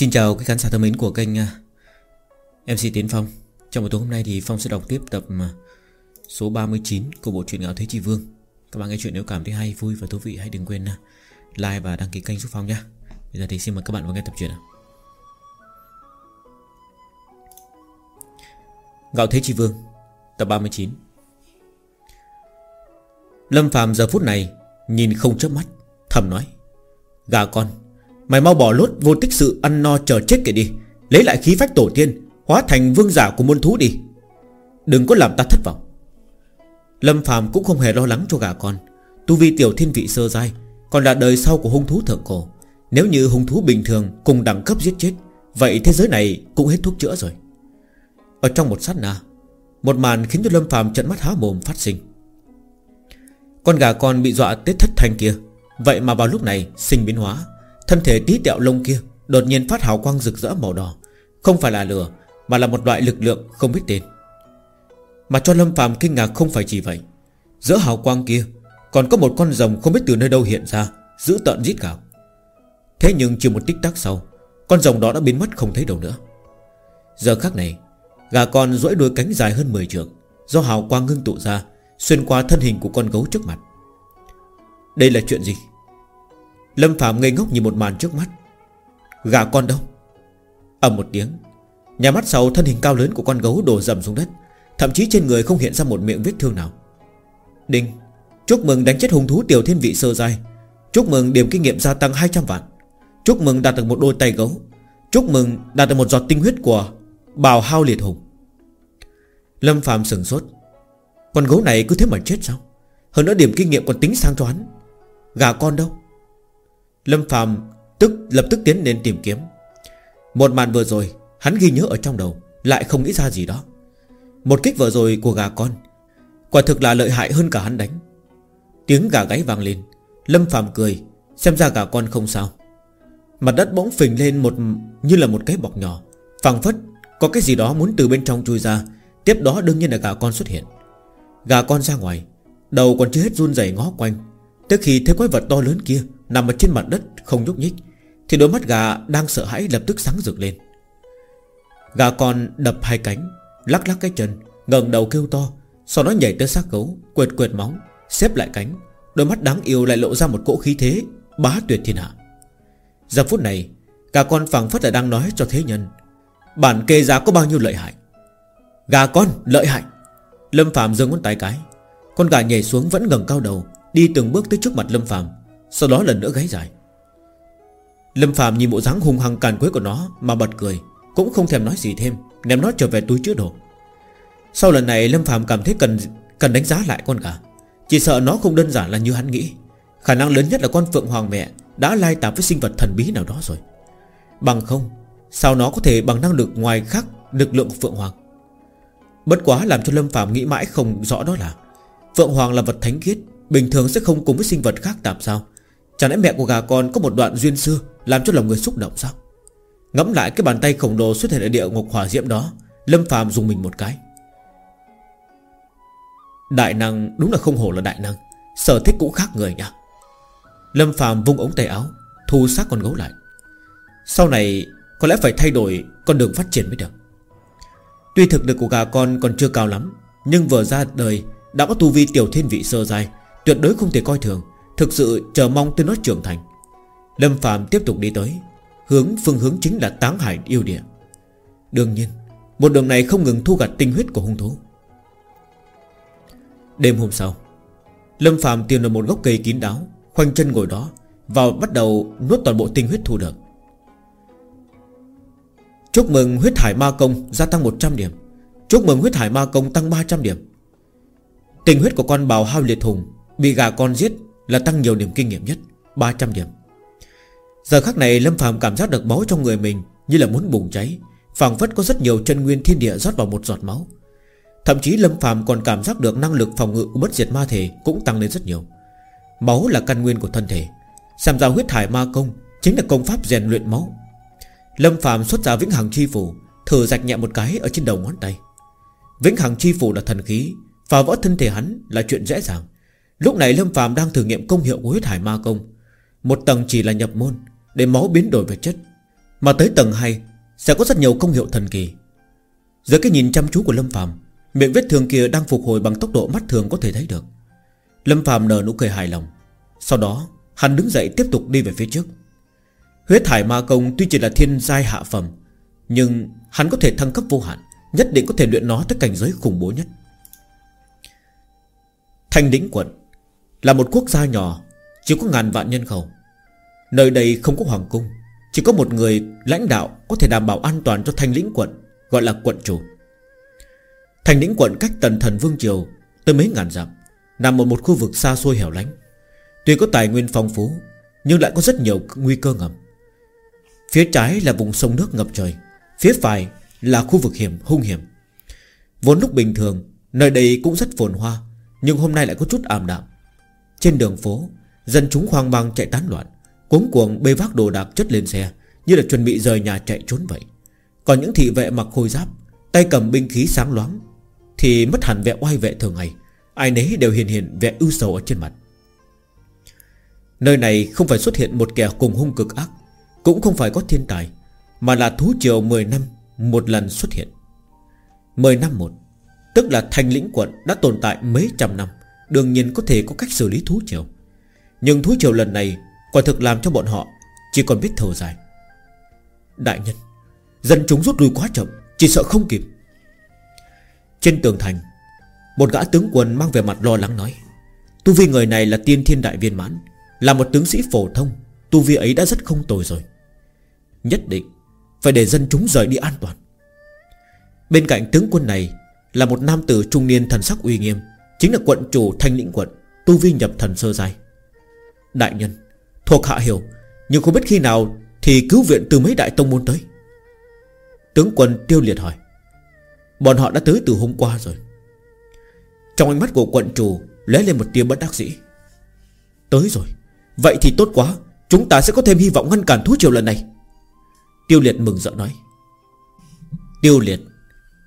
Xin chào các khán giả thân mến của kênh à, MC Tiến Phong. Trong buổi tối hôm nay thì Phong sẽ đọc tiếp tập à, số 39 của bộ truyện Ngạo Thế Chi Vương. Các bạn nghe chuyện nếu cảm thấy hay, vui và thú vị hãy đừng quên à, like và đăng ký kênh giúp Phong nhé. Bây giờ thì xin mời các bạn vào nghe tập truyện Ngạo Thế Chi Vương Tập 39 Lâm Phạm giờ phút này Nhìn không chớp mắt Thầm nói Gà con Mày mau bỏ lốt vô tích sự ăn no chờ chết kìa đi. Lấy lại khí phách tổ tiên, Hóa thành vương giả của môn thú đi. Đừng có làm ta thất vọng. Lâm Phạm cũng không hề lo lắng cho gà con. Tu vi tiểu thiên vị sơ dai Còn là đời sau của hung thú thượng cổ. Nếu như hung thú bình thường cùng đẳng cấp giết chết, Vậy thế giới này cũng hết thuốc chữa rồi. Ở trong một sát na, Một màn khiến cho Lâm Phạm trận mắt há mồm phát sinh. Con gà con bị dọa tết thất thanh kia. Vậy mà vào lúc này, sinh biến hóa. Thân thể tí tẹo lông kia Đột nhiên phát hào quang rực rỡ màu đỏ. Không phải là lửa, Mà là một loại lực lượng không biết tên. Mà cho Lâm phàm kinh ngạc không phải chỉ vậy. Giữa hào quang kia Còn có một con rồng không biết từ nơi đâu hiện ra Giữ tận giết gạo Thế nhưng chỉ một tích tắc sau, Con rồng đó đã biến mất không thấy đâu nữa. Giờ khắc này, Gà con duỗi đuôi cánh dài hơn 10 trường Do hào quang ngưng tụ ra, Xuyên qua thân hình của con gấu trước mặt. Đây là chuyện gì? Lâm Phạm ngây ngốc nhìn một màn trước mắt. Gà con đâu? Ầm một tiếng, Nhà mắt sau thân hình cao lớn của con gấu đổ dầm xuống đất, Thậm chí trên người không hiện ra một miệng vết thương nào. Đinh, Chúc mừng đánh chết hùng thú tiểu thiên vị sơ giai. Chúc mừng điểm kinh nghiệm gia tăng 200 vạn. Chúc mừng đạt được một đôi tay gấu. Chúc mừng đạt được một giọt tinh huyết của Bào hao liệt hùng. Lâm Phạm sừng sốt. Con gấu này cứ thế mà chết sao? Hơn nữa điểm kinh nghiệm còn tính sang cho hắn. Gà con đâu? Lâm Phạm tức, lập tức tiến lên tìm kiếm. Một màn vừa rồi, Hắn ghi nhớ ở trong đầu, Lại không nghĩ ra gì đó. Một kích vừa rồi của gà con, Quả thực là lợi hại hơn cả hắn đánh. Tiếng gà gáy vang lên, Lâm Phạm cười, Xem ra gà con không sao. Mặt đất bỗng phình lên một, như là một cái bọc nhỏ phẳng phất Có cái gì đó muốn từ bên trong chui ra. Tiếp đó đương nhiên là gà con xuất hiện. Gà con ra ngoài, Đầu còn chưa hết run rẩy ngó quanh Tới khi thấy quái vật to lớn kia Nằm ở trên mặt đất, không nhúc nhích, Thì đôi mắt gà đang sợ hãi lập tức sáng rực lên. Gà con đập hai cánh, Lắc lắc cái chân, ngẩng đầu kêu to, Sau đó nhảy tới xác gấu, Quệt quệt móng, Xếp lại cánh, Đôi mắt đáng yêu lại lộ ra một cỗ khí thế Bá tuyệt thiên hạ. Giờ phút này, Gà con phẳng phất là đang nói cho thế nhân, Bản kê giá có bao nhiêu lợi hại? Gà con, lợi hại. Lâm Phạm giơ ngón tay cái, Con gà nhảy xuống vẫn ngẩng cao đầu, Đi từng bước tới trước mặt Lâm Phạm sau đó lần nữa gáy dài. Lâm Phạm nhìn bộ dáng hung hăng càn quấy của nó Mà bật cười, Cũng không thèm nói gì thêm, Ném nó trở về túi chứa đồ. Sau lần này, Lâm Phạm cảm thấy cần cần đánh giá lại con gà. Chỉ sợ nó không đơn giản là như hắn nghĩ. Khả năng lớn nhất là con Phượng Hoàng mẹ Đã lai tạp với sinh vật thần bí nào đó rồi. Bằng không, Sao nó có thể bằng năng lực ngoài khác Lực lượng của Phượng Hoàng? Bất quá làm cho Lâm Phạm nghĩ mãi không rõ đó là, Phượng Hoàng là vật thánh khiết, Bình thường sẽ không cùng với sinh vật khác tạp sao? Chẳng lẽ mẹ của gà con có một đoạn duyên xưa Làm cho lòng người xúc động sao? Ngẫm lại cái bàn tay khổng lồ xuất hiện ở địa ngục hỏa diễm đó, Lâm phàm dùng mình một cái. Đại năng, đúng là không hổ là đại năng. Sở thích cũng khác người nha. Lâm phàm vung ống tay áo, Thu xác con gấu lại. Sau này, có lẽ phải thay đổi Con đường phát triển mới được. Tuy thực lực của gà con còn chưa cao lắm, Nhưng vừa ra đời, Đã có tu vi tiểu thiên vị sơ dài Tuyệt đối không thể coi thường. Thực sự chờ mong tới nó trưởng thành. Lâm Phạm tiếp tục đi tới, Hướng phương hướng chính là táng hải yêu địa. Đương nhiên, Một đường này không ngừng thu gặt tinh huyết của hung thú. Đêm hôm sau, Lâm Phạm tìm được một gốc cây kín đáo, Khoanh chân ngồi đó Vào bắt đầu nuốt toàn bộ tinh huyết thu được. Chúc mừng huyết hải ma công gia tăng 100 điểm. Chúc mừng huyết hải ma công tăng 300 điểm. Tình huyết của con bào hao liệt hùng, Bị gà con giết là tăng nhiều điểm kinh nghiệm nhất 300 điểm. Giờ khắc này, Lâm phàm cảm giác được máu trong người mình Như là muốn bùng cháy, phảng phất có rất nhiều chân nguyên thiên địa rót vào một giọt máu. Thậm chí Lâm phàm còn cảm giác được năng lực phòng ngự của bất diệt ma thể Cũng tăng lên rất nhiều. Máu là căn nguyên của thân thể. Xem ra huyết thải ma công Chính là công pháp rèn luyện máu. Lâm phàm xuất ra vĩnh hằng chi phủ, Thử rạch nhẹ một cái ở trên đầu ngón tay. Vĩnh hằng chi phủ là thần khí, Phá vỡ thân thể hắn là chuyện dễ dàng. Lúc này Lâm Phạm đang thử nghiệm công hiệu của huyết hải ma công. Một tầng chỉ là nhập môn, Để máu biến đổi về chất. Mà tới tầng 2 Sẽ có rất nhiều công hiệu thần kỳ. Dưới cái nhìn chăm chú của Lâm Phạm Miệng vết thương kia đang phục hồi bằng tốc độ mắt thường có thể thấy được. Lâm Phạm nở nụ cười hài lòng. Sau đó, hắn đứng dậy tiếp tục đi về phía trước. Huyết thải ma công tuy chỉ là thiên giai hạ phẩm, Nhưng hắn có thể thăng cấp vô hạn, Nhất định có thể luyện nó tới cảnh giới khủng bố nhất. Thanh đỉnh quận là một quốc gia nhỏ, Chỉ có ngàn vạn nhân khẩu. Nơi đây không có hoàng cung, Chỉ có một người lãnh đạo Có thể đảm bảo an toàn cho thanh lĩnh quận, Gọi là quận chủ. Thanh lĩnh quận cách tần thần vương triều Tới mấy ngàn dặm, Nằm ở một khu vực xa xôi hẻo lánh. Tuy có tài nguyên phong phú, Nhưng lại có rất nhiều nguy cơ ngầm. Phía trái là vùng sông nước ngập trời, Phía phải là khu vực hiểm, hung hiểm. Vốn lúc bình thường, Nơi đây cũng rất phồn hoa, Nhưng hôm nay lại có chút ảm đạm. Trên đường phố, Dân chúng hoang mang chạy tán loạn, Cuống cuồng bê vác đồ đạc chất lên xe, Như là chuẩn bị rời nhà chạy trốn vậy. Còn những thị vệ mặc khôi giáp, Tay cầm binh khí sáng loáng, Thì mất hẳn vẻ oai vệ thường ngày, Ai nấy đều hiền hiền vẻ ưu sầu ở trên mặt. Nơi này không phải xuất hiện một kẻ cùng hung cực ác, Cũng không phải có thiên tài, Mà là thú triều 10 năm Một lần xuất hiện. 10 năm một, Tức là thành lĩnh quận đã tồn tại mấy trăm năm. Đương nhiên có thể có cách xử lý thú triều. Nhưng thú triều lần này Quả thực làm cho bọn họ Chỉ còn biết thở dài. Đại nhân, Dân chúng rút lui quá chậm, Chỉ sợ không kịp. Trên tường thành, Một gã tướng quân mang về mặt lo lắng nói, Tu vi người này là tiên thiên đại viên mãn, Là một tướng sĩ phổ thông, Tu vi ấy đã rất không tồi rồi. Nhất định Phải để dân chúng rời đi an toàn. Bên cạnh tướng quân này Là một nam tử trung niên thần sắc uy nghiêm Chính là quận chủ thanh lĩnh quận, Tu vi nhập thần sơ giai. Đại nhân, Thuộc hạ hiểu, Nhưng không biết khi nào Thì cứu viện từ mấy đại tông môn tới. Tướng quân tiêu liệt hỏi. Bọn họ đã tới từ hôm qua rồi. Trong ánh mắt của quận chủ lóe lên một tia bất đắc dĩ. Tới rồi, Vậy thì tốt quá, Chúng ta sẽ có thêm hy vọng ngăn cản thú triều lần này. Tiêu liệt mừng rỡ nói. Tiêu liệt,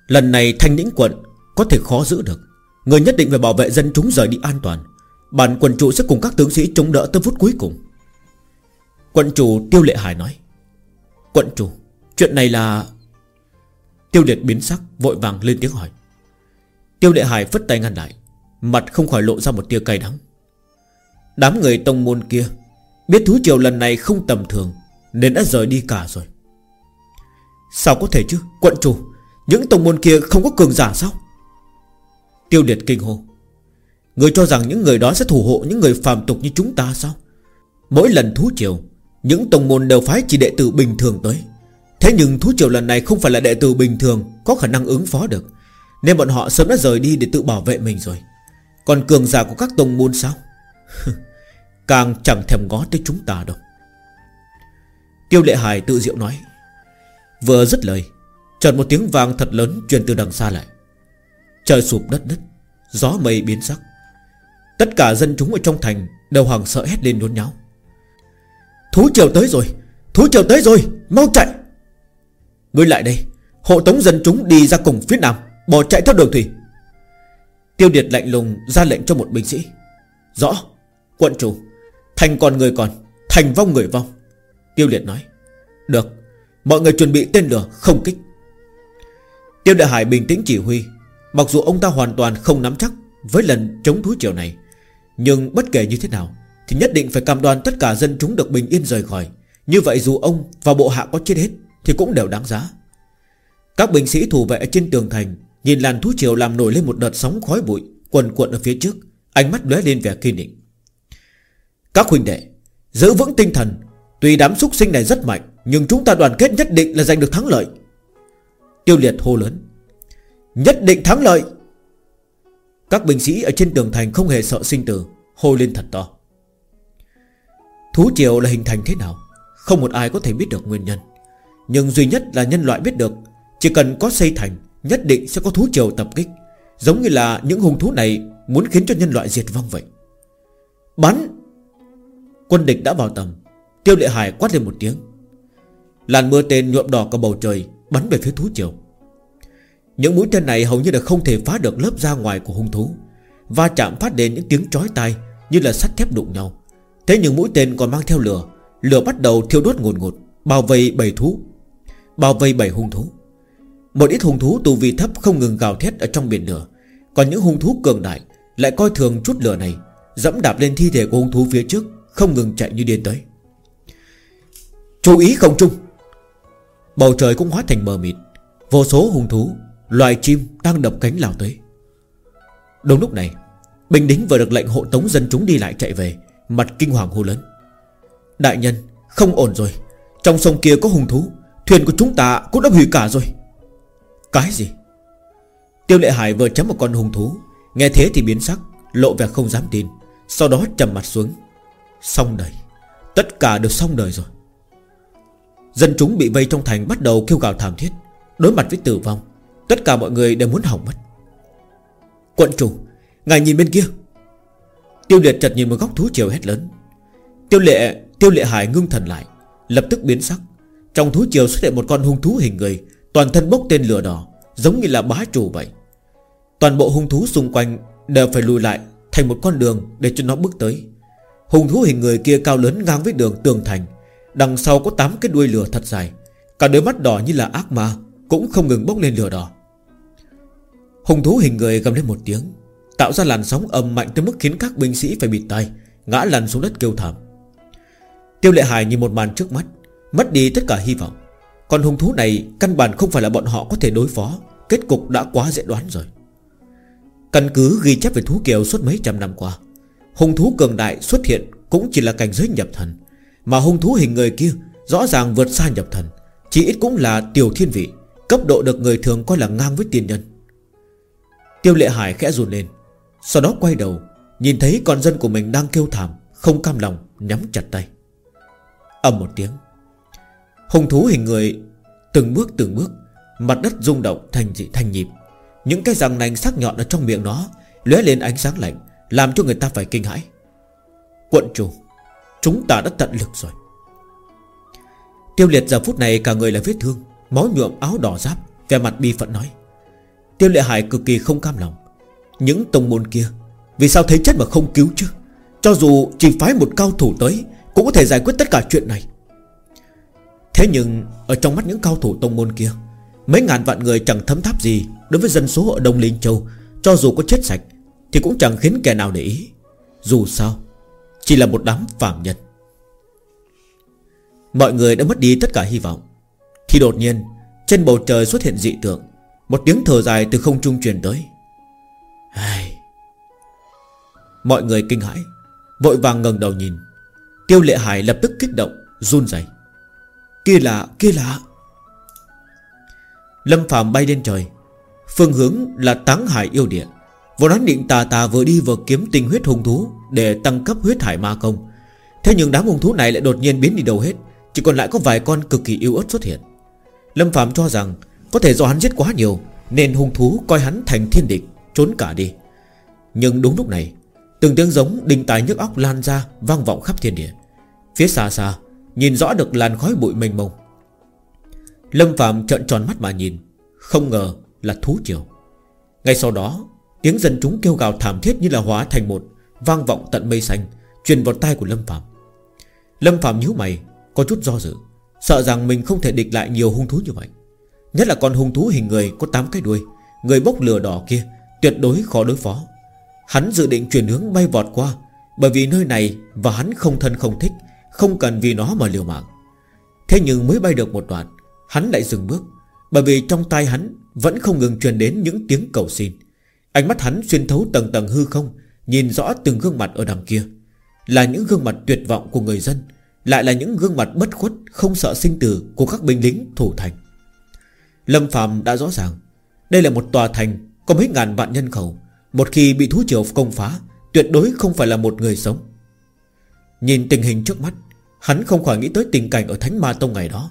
Lần này thanh lĩnh quận Có thể khó giữ được. Người nhất định phải bảo vệ dân chúng rời đi an toàn. Bản quần chủ sẽ cùng các tướng sĩ chống đỡ tới phút cuối cùng. Quận chủ Tiêu Lệ Hải nói. Quận chủ, Chuyện này là Tiêu Liệt biến sắc, Vội vàng lên tiếng hỏi. Tiêu Lệ Hải phất tay ngăn lại, Mặt không khỏi lộ ra một tia cay đắng. Đám người tông môn kia Biết thú triều lần này không tầm thường, Nên đã rời đi cả rồi. Sao có thể chứ, Quận chủ? Những tông môn kia không có cường giả sao? Tiêu Điệt kinh hô. Người cho rằng những người đó sẽ thủ hộ Những người phàm tục như chúng ta sao? Mỗi lần thú triều, những tông môn đều phái chỉ đệ tử bình thường tới. Thế nhưng thú triều lần này không phải là đệ tử bình thường, Có khả năng ứng phó được. Nên bọn họ sớm đã rời đi để tự bảo vệ mình rồi. Còn cường giả của các tông môn sao? Càng chẳng thèm ngó tới chúng ta đâu. Tiêu lệ hải tự diệu nói. Vừa dứt lời, Chợt một tiếng vang thật lớn truyền từ đằng xa lại. Trời sụp đất đất Gió mây biến sắc. Tất cả dân chúng ở trong thành Đều hoàng sợ hét lên nhốn nháo. Thú triều tới rồi, Thú triều tới rồi, Mau chạy. Ngươi lại đây, Hộ tống dân chúng đi ra cùng phía nam, Bỏ chạy theo đường thủy. Tiêu Điệt lạnh lùng ra lệnh cho một binh sĩ. Rõ, Quận chủ, Thành còn người còn, Thành vong người vong. Tiêu Điệt nói, Được, Mọi người chuẩn bị tên lửa không kích. Tiêu Đại Hải bình tĩnh chỉ huy Mặc dù ông ta hoàn toàn không nắm chắc Với lần chống thú triều này, Nhưng bất kể như thế nào thì nhất định phải cam đoan tất cả dân chúng được bình yên rời khỏi. Như vậy dù ông và bộ hạ có chết hết Thì cũng đều đáng giá. Các binh sĩ thủ vệ trên tường thành Nhìn làn thú triều làm nổi lên một đợt sóng khói bụi Quần cuộn ở phía trước, Ánh mắt lóe lên vẻ kiên định. Các huynh đệ, Giữ vững tinh thần, Tuy đám súc sinh này rất mạnh, Nhưng chúng ta đoàn kết nhất định là giành được thắng lợi. Tiêu liệt hô lớn. Nhất định thắng lợi. Các binh sĩ ở trên tường thành không hề sợ sinh tử, Hô lên thật to. Thú triều là hình thành thế nào? Không một ai có thể biết được nguyên nhân. Nhưng duy nhất là nhân loại biết được, Chỉ cần có xây thành, Nhất định sẽ có thú triều tập kích. Giống như là những hung thú này Muốn khiến cho nhân loại diệt vong vậy. Bắn! Quân địch đã vào tầm. Tiêu lệ hải quát lên một tiếng. Làn mưa tên nhuộm đỏ cả bầu trời, Bắn về phía thú triều. Những mũi tên này hầu như là không thể phá được lớp da ngoài của hung thú Va chạm phát đến những tiếng chói tai Như là sắt thép đụng nhau. Thế nhưng mũi tên còn mang theo lửa Lửa bắt đầu thiêu đốt ngùn ngụt Bao vây bầy thú Bao vây bảy hung thú. Một ít hung thú tù vi thấp không ngừng gào thét Ở trong biển lửa Còn những hung thú cường đại Lại coi thường chút lửa này Dẫm đạp lên thi thể của hung thú phía trước Không ngừng chạy như điên tới. Chú ý không chung, Bầu trời cũng hóa thành mờ mịt Vô số hung thú Loài chim đang đập cánh lao tới. Đúng lúc này Bình đính vừa được lệnh hộ tống dân chúng đi lại chạy về, Mặt kinh hoàng hô lớn. Đại nhân, không ổn rồi. Trong sông kia có hung thú, Thuyền của chúng ta cũng đã hủy cả rồi. Cái gì? Tiêu lệ hải vừa chấm một con hung thú, Nghe thế thì biến sắc, Lộ vẻ không dám tin, Sau đó trầm mặt xuống. Xong đời. Tất cả đều xong đời rồi. Dân chúng bị vây trong thành bắt đầu kêu gào thảm thiết, Đối mặt với tử vong. Tất cả mọi người đều muốn hỏng mất. Quận chủ, Ngài nhìn bên kia. Tiêu liệt chật nhìn một góc thú chiều hét lớn. Tiêu lệ Tiêu lệ hải ngưng thần lại, Lập tức biến sắc. Trong thú chiều xuất hiện một con hung thú hình người, Toàn thân bốc tên lửa đỏ, Giống như là bá chủ vậy. Toàn bộ hung thú xung quanh Đều phải lùi lại Thành một con đường để cho nó bước tới. Hung thú hình người kia cao lớn ngang với đường tường thành, Đằng sau có 8 cái đuôi lửa thật dài. Cả đôi mắt đỏ như là ác ma Cũng không ngừng bốc lên lửa đỏ. Hùng thú hình người gầm lên một tiếng, Tạo ra làn sóng âm mạnh tới mức khiến các binh sĩ phải bịt tai Ngã lăn xuống đất kêu thảm. Tiêu lệ hài nhìn một màn trước mắt, Mất đi tất cả hy vọng. Còn hung thú này căn bản không phải là bọn họ có thể đối phó, Kết cục đã quá dễ đoán rồi. Căn cứ ghi chép về thú kiều suốt mấy trăm năm qua, Hung thú cường đại xuất hiện Cũng chỉ là cảnh giới nhập thần, Mà hung thú hình người kia Rõ ràng vượt xa nhập thần, Chỉ ít cũng là tiểu thiên vị, Cấp độ được người thường coi là ngang với tiên nhân. Tiêu lệ hải khẽ run lên. Sau đó quay đầu, Nhìn thấy con dân của mình đang kêu thảm, Không cam lòng, nhắm chặt tay. Ầm một tiếng. Hùng thú hình người Từng bước từng bước, Mặt đất rung động thành dị thành nhịp. Những cái răng nành sắc nhọn ở trong miệng nó lóe lên ánh sáng lạnh, Làm cho người ta phải kinh hãi. Quận chủ, Chúng ta đã tận lực rồi. Tiêu liệt giờ phút này cả người là vết thương, Máu nhuộm áo đỏ giáp Về mặt bi phận nói. Tiêu lệ hải cực kỳ không cam lòng. Những tông môn kia, Vì sao thấy chết mà không cứu chứ? Cho dù chỉ phái một cao thủ tới, Cũng có thể giải quyết tất cả chuyện này. Thế nhưng, Ở trong mắt những cao thủ tông môn kia, Mấy ngàn vạn người chẳng thấm tháp gì Đối với dân số ở Đông Linh Châu. Cho dù có chết sạch, Thì cũng chẳng khiến kẻ nào để ý. Dù sao, Chỉ là một đám phạm nhân. Mọi người đã mất đi tất cả hy vọng. Thì đột nhiên, Trên bầu trời xuất hiện dị tượng một tiếng thở dài từ không trung truyền tới. Ai... Mọi người kinh hãi, Vội vàng ngẩng đầu nhìn. Tiêu lệ hải lập tức kích động, Run rẩy. Kia là kia là. Lâm phàm bay lên trời. Phương hướng là táng hải yêu địa. Vô đoán định tà tà vừa đi vừa kiếm tinh huyết hung thú Để tăng cấp huyết hải ma công. Thế nhưng đám hung thú này lại đột nhiên biến đi đâu hết, Chỉ còn lại có vài con cực kỳ yếu ớt xuất hiện. Lâm Phạm cho rằng có thể do hắn giết quá nhiều, Nên hung thú coi hắn thành thiên địch, Trốn cả đi. Nhưng đúng lúc này, Từng tiếng giống đình tài nhức óc lan ra, Vang vọng khắp thiên địa. Phía xa xa, Nhìn rõ được làn khói bụi mênh mông. Lâm Phạm trợn tròn mắt mà nhìn, Không ngờ là thú triều. Ngay sau đó, Tiếng dân chúng kêu gào thảm thiết như là hóa thành một, Vang vọng tận mây xanh, Truyền vào tai của Lâm Phạm Lâm Phạm nhíu mày, Có chút do dự, Sợ rằng mình không thể địch lại nhiều hung thú như vậy. Nhất là con hung thú hình người có 8 cái đuôi, Người bốc lửa đỏ kia, Tuyệt đối khó đối phó. Hắn dự định chuyển hướng bay vọt qua, Bởi vì nơi này và hắn không thân không thích, Không cần vì nó mà liều mạng. Thế nhưng mới bay được một đoạn, Hắn lại dừng bước, Bởi vì trong tay hắn vẫn không ngừng truyền đến những tiếng cầu xin. Ánh mắt hắn xuyên thấu tầng tầng hư không, Nhìn rõ từng gương mặt ở đằng kia. Là những gương mặt tuyệt vọng của người dân, Lại là những gương mặt bất khuất, Không sợ sinh tử của các binh lính thủ thành. Lâm Phạm đã rõ ràng, Đây là một tòa thành Có mấy ngàn vạn nhân khẩu, Một khi bị thú triều công phá, Tuyệt đối không phải là một người sống. Nhìn tình hình trước mắt, Hắn không khỏi nghĩ tới tình cảnh ở Thánh Ma Tông ngày đó.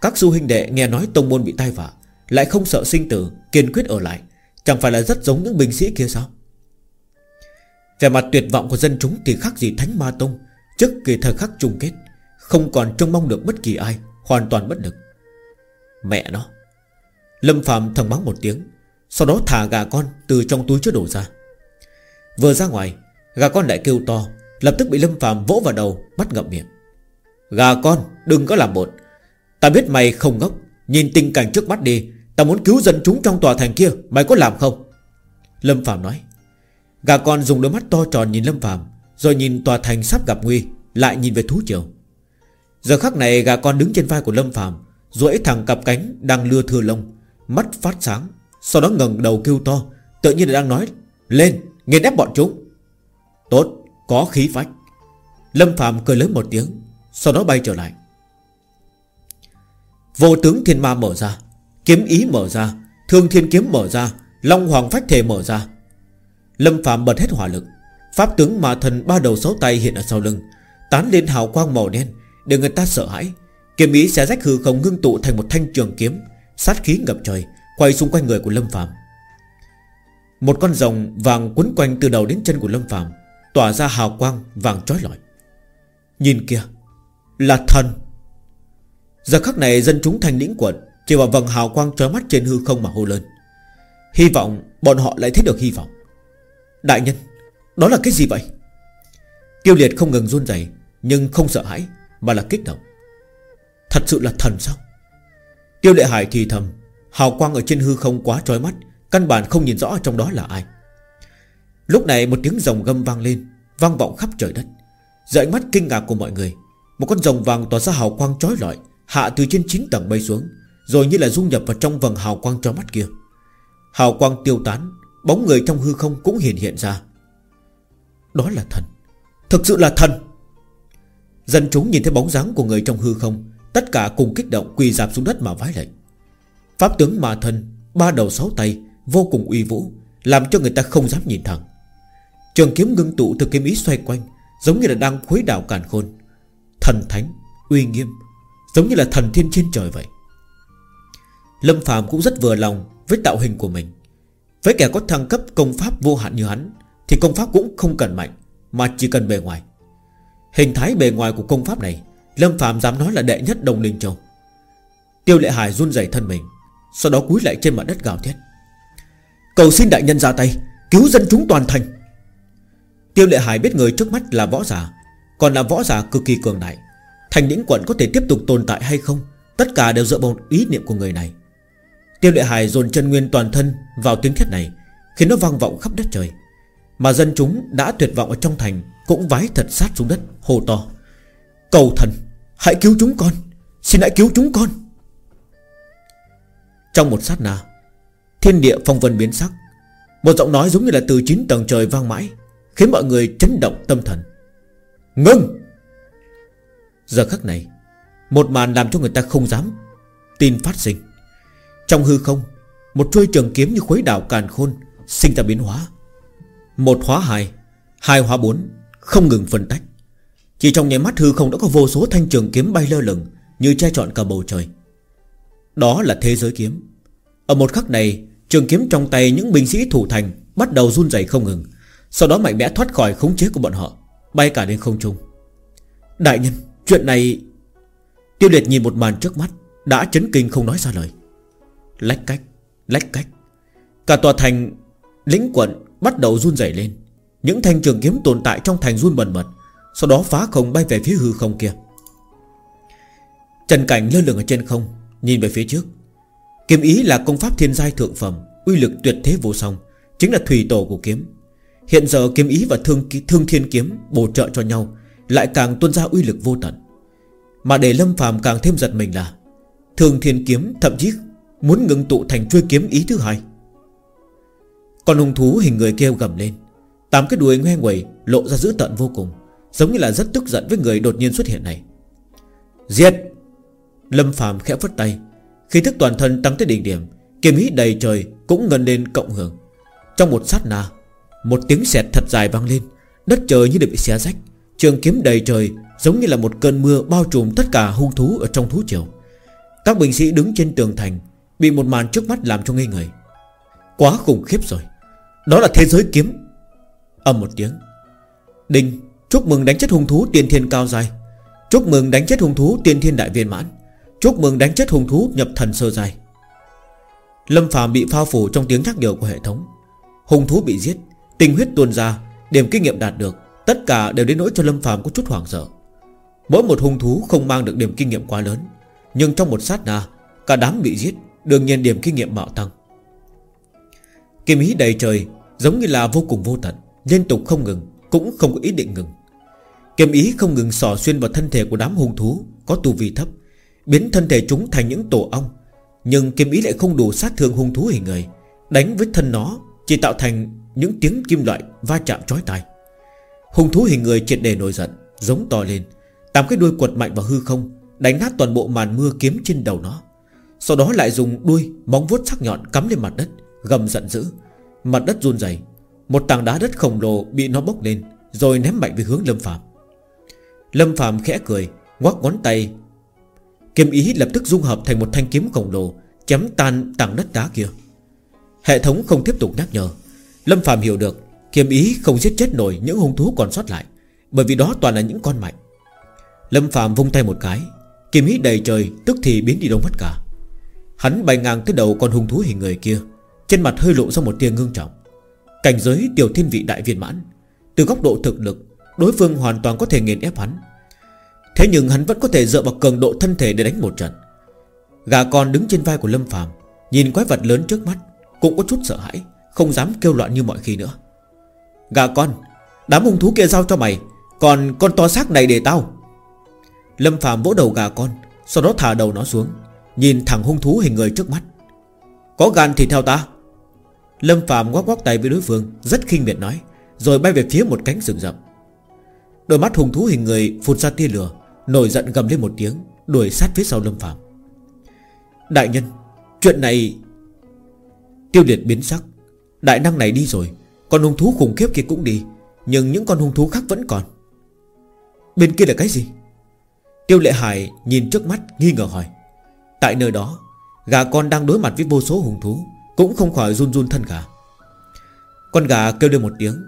Các du huynh đệ nghe nói tông môn bị tai vạ, Lại không sợ sinh tử, Kiên quyết ở lại, Chẳng phải là rất giống những binh sĩ kia sao? Về mặt tuyệt vọng của dân chúng Thì khác gì Thánh Ma Tông, Trước kỳ thời khắc chung kết, Không còn trông mong được bất kỳ ai, Hoàn toàn bất lực. Mẹ nó! Lâm Phạm thầm mắng một tiếng, Sau đó thả gà con từ trong túi chứa đồ ra. Vừa ra ngoài, Gà con lại kêu to, Lập tức bị Lâm Phạm vỗ vào đầu Bắt ngậm miệng. Gà con, đừng có làm bột Ta biết mày không ngốc, Nhìn tình cảnh trước mắt đi, Ta muốn cứu dân chúng trong tòa thành kia, Mày có làm không? Lâm Phạm nói. Gà con dùng đôi mắt to tròn nhìn Lâm Phạm, Rồi nhìn tòa thành sắp gặp nguy, Lại nhìn về thú triều. Giờ khắc này gà con đứng trên vai của Lâm Phạm, duỗi thẳng cặp cánh đang lưa thưa lông. Mắt phát sáng, Sau đó ngẩng đầu kêu to, Tự nhiên là đang nói, Lên, nghiền ép bọn chúng. Tốt, có khí phách. Lâm Phạm cười lớn một tiếng, Sau đó bay trở lại. Vô tướng thiên ma mở ra, Kiếm ý mở ra, Thương thiên kiếm mở ra, Long hoàng phách thể mở ra. Lâm Phạm bật hết hỏa lực, Pháp tướng ma thần ba đầu sáu tay hiện ở sau lưng, Tán lên hào quang màu đen, Để người ta sợ hãi. Kiếm ý sẽ rách hư không ngưng tụ thành một thanh trường kiếm Sát khí ngập trời, Quay xung quanh người của Lâm Phạm Một con rồng vàng quấn quanh từ đầu đến chân của Lâm Phạm Tỏa ra hào quang vàng trói lọi. Nhìn kia Là thần. Giờ khắc này dân chúng thành lĩnh quận Chỉ vào vầng hào quang trói mắt trên hư không mà hô lên. Hy vọng bọn họ lại thấy được hy vọng. Đại nhân, Đó là cái gì vậy? Tiêu liệt không ngừng run rẩy, Nhưng không sợ hãi, Mà là kích động. Thật sự là thần sao? Tiêu lệ hải thì thầm, Hào quang ở trên hư không quá trói mắt, Căn bản không nhìn rõ trong đó là ai. Lúc này một tiếng rồng gâm vang lên, Vang vọng khắp trời đất. Giữa mắt kinh ngạc của mọi người, Một con rồng vàng tỏa ra hào quang trói lọi, Hạ từ trên 9 tầng bay xuống, Rồi như là dung nhập vào trong vầng hào quang trói mắt kia. Hào quang tiêu tán, Bóng người trong hư không cũng hiện hiện ra. Đó là thần. Thực sự là thần. Dân chúng nhìn thấy bóng dáng của người trong hư không Tất cả cùng kích động quỳ dạp xuống đất mà vái lệnh Pháp tướng ma thân Ba đầu sáu tay Vô cùng uy vũ Làm cho người ta không dám nhìn thẳng. Trường kiếm ngưng tụ từ kiếm ý xoay quanh Giống như là đang khuấy đảo càn khôn. Thần thánh, uy nghiêm Giống như là thần thiên trên trời vậy. Lâm phàm cũng rất vừa lòng Với tạo hình của mình. Với kẻ có thăng cấp công pháp vô hạn như hắn Thì công pháp cũng không cần mạnh Mà chỉ cần bề ngoài. Hình thái bề ngoài của công pháp này Lâm Phạm dám nói là đệ nhất đồng linh châu. Tiêu lệ hải run rẩy thân mình, Sau đó cúi lại trên mặt đất gào thét. Cầu xin đại nhân ra tay, Cứu dân chúng toàn thành. Tiêu lệ hải biết người trước mắt là võ giả, Còn là võ giả cực kỳ cường đại. Thành những quận có thể tiếp tục tồn tại hay không, Tất cả đều dựa vào ý niệm của người này. Tiêu lệ hải dồn chân nguyên toàn thân Vào tiếng thét này, Khiến nó vang vọng khắp đất trời. Mà dân chúng đã tuyệt vọng ở trong thành Cũng vái thật sát xuống đất hồ to. Cầu thần, Hãy cứu chúng con. Xin hãy cứu chúng con. Trong một sát na, Thiên địa phong vân biến sắc. Một giọng nói giống như là từ chín tầng trời vang mãi, Khiến mọi người chấn động tâm thần. Ngưng! Giờ khắc này, Một màn làm cho người ta không dám Tin phát sinh. Trong hư không, Một chuôi trường kiếm như khuấy đảo càn khôn Sinh ra biến hóa. Một hóa hai Hai hóa bốn, Không ngừng phân tách. Chỉ trong nháy mắt hư không đã có vô số thanh trường kiếm bay lơ lửng, Như che trọn cả bầu trời. Đó là thế giới kiếm. Ở một khắc này, Trường kiếm trong tay những binh sĩ thủ thành Bắt đầu run rẩy không ngừng, Sau đó mạnh mẽ thoát khỏi khống chế của bọn họ, Bay cả lên không trung. Đại nhân, Chuyện này Tiêu liệt nhìn một màn trước mắt, Đã chấn kinh không nói ra lời. Lách cách Lách cách. Cả tòa thành, Lĩnh quận bắt đầu run rẩy lên. Những thanh trường kiếm tồn tại trong thành run bần bật sau đó phá không bay về phía hư không kia. Trần cảnh lơ lửng ở trên không Nhìn về phía trước. Kiếm ý là công pháp thiên giai thượng phẩm Uy lực tuyệt thế vô song Chính là thủy tổ của kiếm. Hiện giờ kiếm ý và thương, thương thiên kiếm Bổ trợ cho nhau Lại càng tuôn ra uy lực vô tận. Mà để Lâm phàm càng thêm giật mình là Thương thiên kiếm thậm chí Muốn ngừng tụ thành chuôi kiếm ý thứ hai. Còn hung thú hình người kêu gầm lên Tám cái đuôi ngoe nguẩy Lộ ra dữ tận vô cùng. Giống như là rất tức giận với người đột nhiên xuất hiện này. Diệt Lâm phàm khẽ phất tay. Khi thức toàn thân tăng tới đỉnh điểm, Kiếm ý đầy trời cũng ngân lên cộng hưởng. Trong một sát na, Một tiếng sẹt thật dài vang lên. Đất trời như được bị xé rách. Trường kiếm đầy trời giống như là một cơn mưa Bao trùm tất cả hung thú ở trong thú triều. Các binh sĩ đứng trên tường thành Bị một màn trước mắt làm cho ngây người. Quá khủng khiếp rồi. Đó là thế giới kiếm. Âm một tiếng. Đinh chúc mừng đánh chết hung thú tiên thiên cao dài Chúc mừng đánh chết hung thú tiên thiên đại viên mãn. Chúc mừng đánh chết hung thú nhập thần sơ dài Lâm phàm bị phao phủ trong tiếng nhắc nhở của hệ thống. Hung thú bị giết Tình huyết tuôn ra, Điểm kinh nghiệm đạt được, Tất cả đều đến nỗi cho Lâm phàm có chút hoảng sợ. Mỗi một hung thú không mang được điểm kinh nghiệm quá lớn, Nhưng trong một sát na, Cả đám bị giết, Đương nhiên điểm kinh nghiệm bạo tăng. Kim ý đầy trời Giống như là vô cùng vô tận, Liên tục không ngừng, Cũng không có ý định ngừng. Kiếm ý không ngừng sò xuyên vào thân thể của đám hung thú, Có tu vi thấp, Biến thân thể chúng thành những tổ ong. Nhưng kiếm ý lại không đủ sát thương hung thú hình người. Đánh với thân nó Chỉ tạo thành những tiếng kim loại va chạm chói tai. Hung thú hình người triệt đề nổi giận, Giống to lên, Tám cái đuôi quật mạnh vào hư không, Đánh nát toàn bộ màn mưa kiếm trên đầu nó. Sau đó lại dùng đuôi Móng vuốt sắc nhọn cắm lên mặt đất, Gầm giận dữ. Mặt đất run rẩy, Một tảng đá đất khổng lồ bị nó bốc lên, Rồi ném mạnh về hướng Lâm Phạm Lâm Phạm khẽ cười, Ngoắc ngón tay. Kiếm ý lập tức dung hợp thành một thanh kiếm khổng lồ, Chém tan tảng đất đá kia. Hệ thống không tiếp tục nhắc nhở. Lâm Phạm hiểu được, Kiếm ý không giết chết nổi những hung thú còn sót lại, Bởi vì đó toàn là những con mạnh Lâm Phạm vung tay một cái, Kiếm ý đầy trời tức thì biến đi đâu mất cả. Hắn bay ngang tới đầu con hung thú hình người kia, Trên mặt hơi lộ ra một tia ngưng trọng. Cảnh giới tiểu thiên vị đại viên mãn, Từ góc độ thực lực Đối phương hoàn toàn có thể nghiền ép hắn. Thế nhưng hắn vẫn có thể dựa vào cường độ thân thể để đánh một trận. Gà con đứng trên vai của Lâm Phàm, Nhìn quái vật lớn trước mắt, Cũng có chút sợ hãi, Không dám kêu loạn như mọi khi nữa. Gà con, Đám hung thú kia giao cho mày, Còn con to xác này để tao. Lâm Phạm vỗ đầu gà con, Sau đó thả đầu nó xuống, Nhìn thẳng hung thú hình người trước mắt. Có gan thì theo ta. Lâm Phạm ngoắc ngoắc tay với đối phương, Rất khinh miệt nói, Rồi bay về phía một cánh rừng rậm. Đôi mắt hung thú hình người phụt ra tia lửa, Nổi giận gầm lên một tiếng, Đuổi sát phía sau Lâm Phạm Đại nhân, Chuyện này Tiêu liệt biến sắc. Đại năng này đi rồi, Con hung thú khủng khiếp kia cũng đi, Nhưng những con hung thú khác vẫn còn. Bên kia là cái gì? Tiêu lệ hải nhìn trước mắt, nghi ngờ hỏi. Tại nơi đó, Gà con đang đối mặt với vô số hung thú, Cũng không khỏi run run thân gà. Con gà kêu lên một tiếng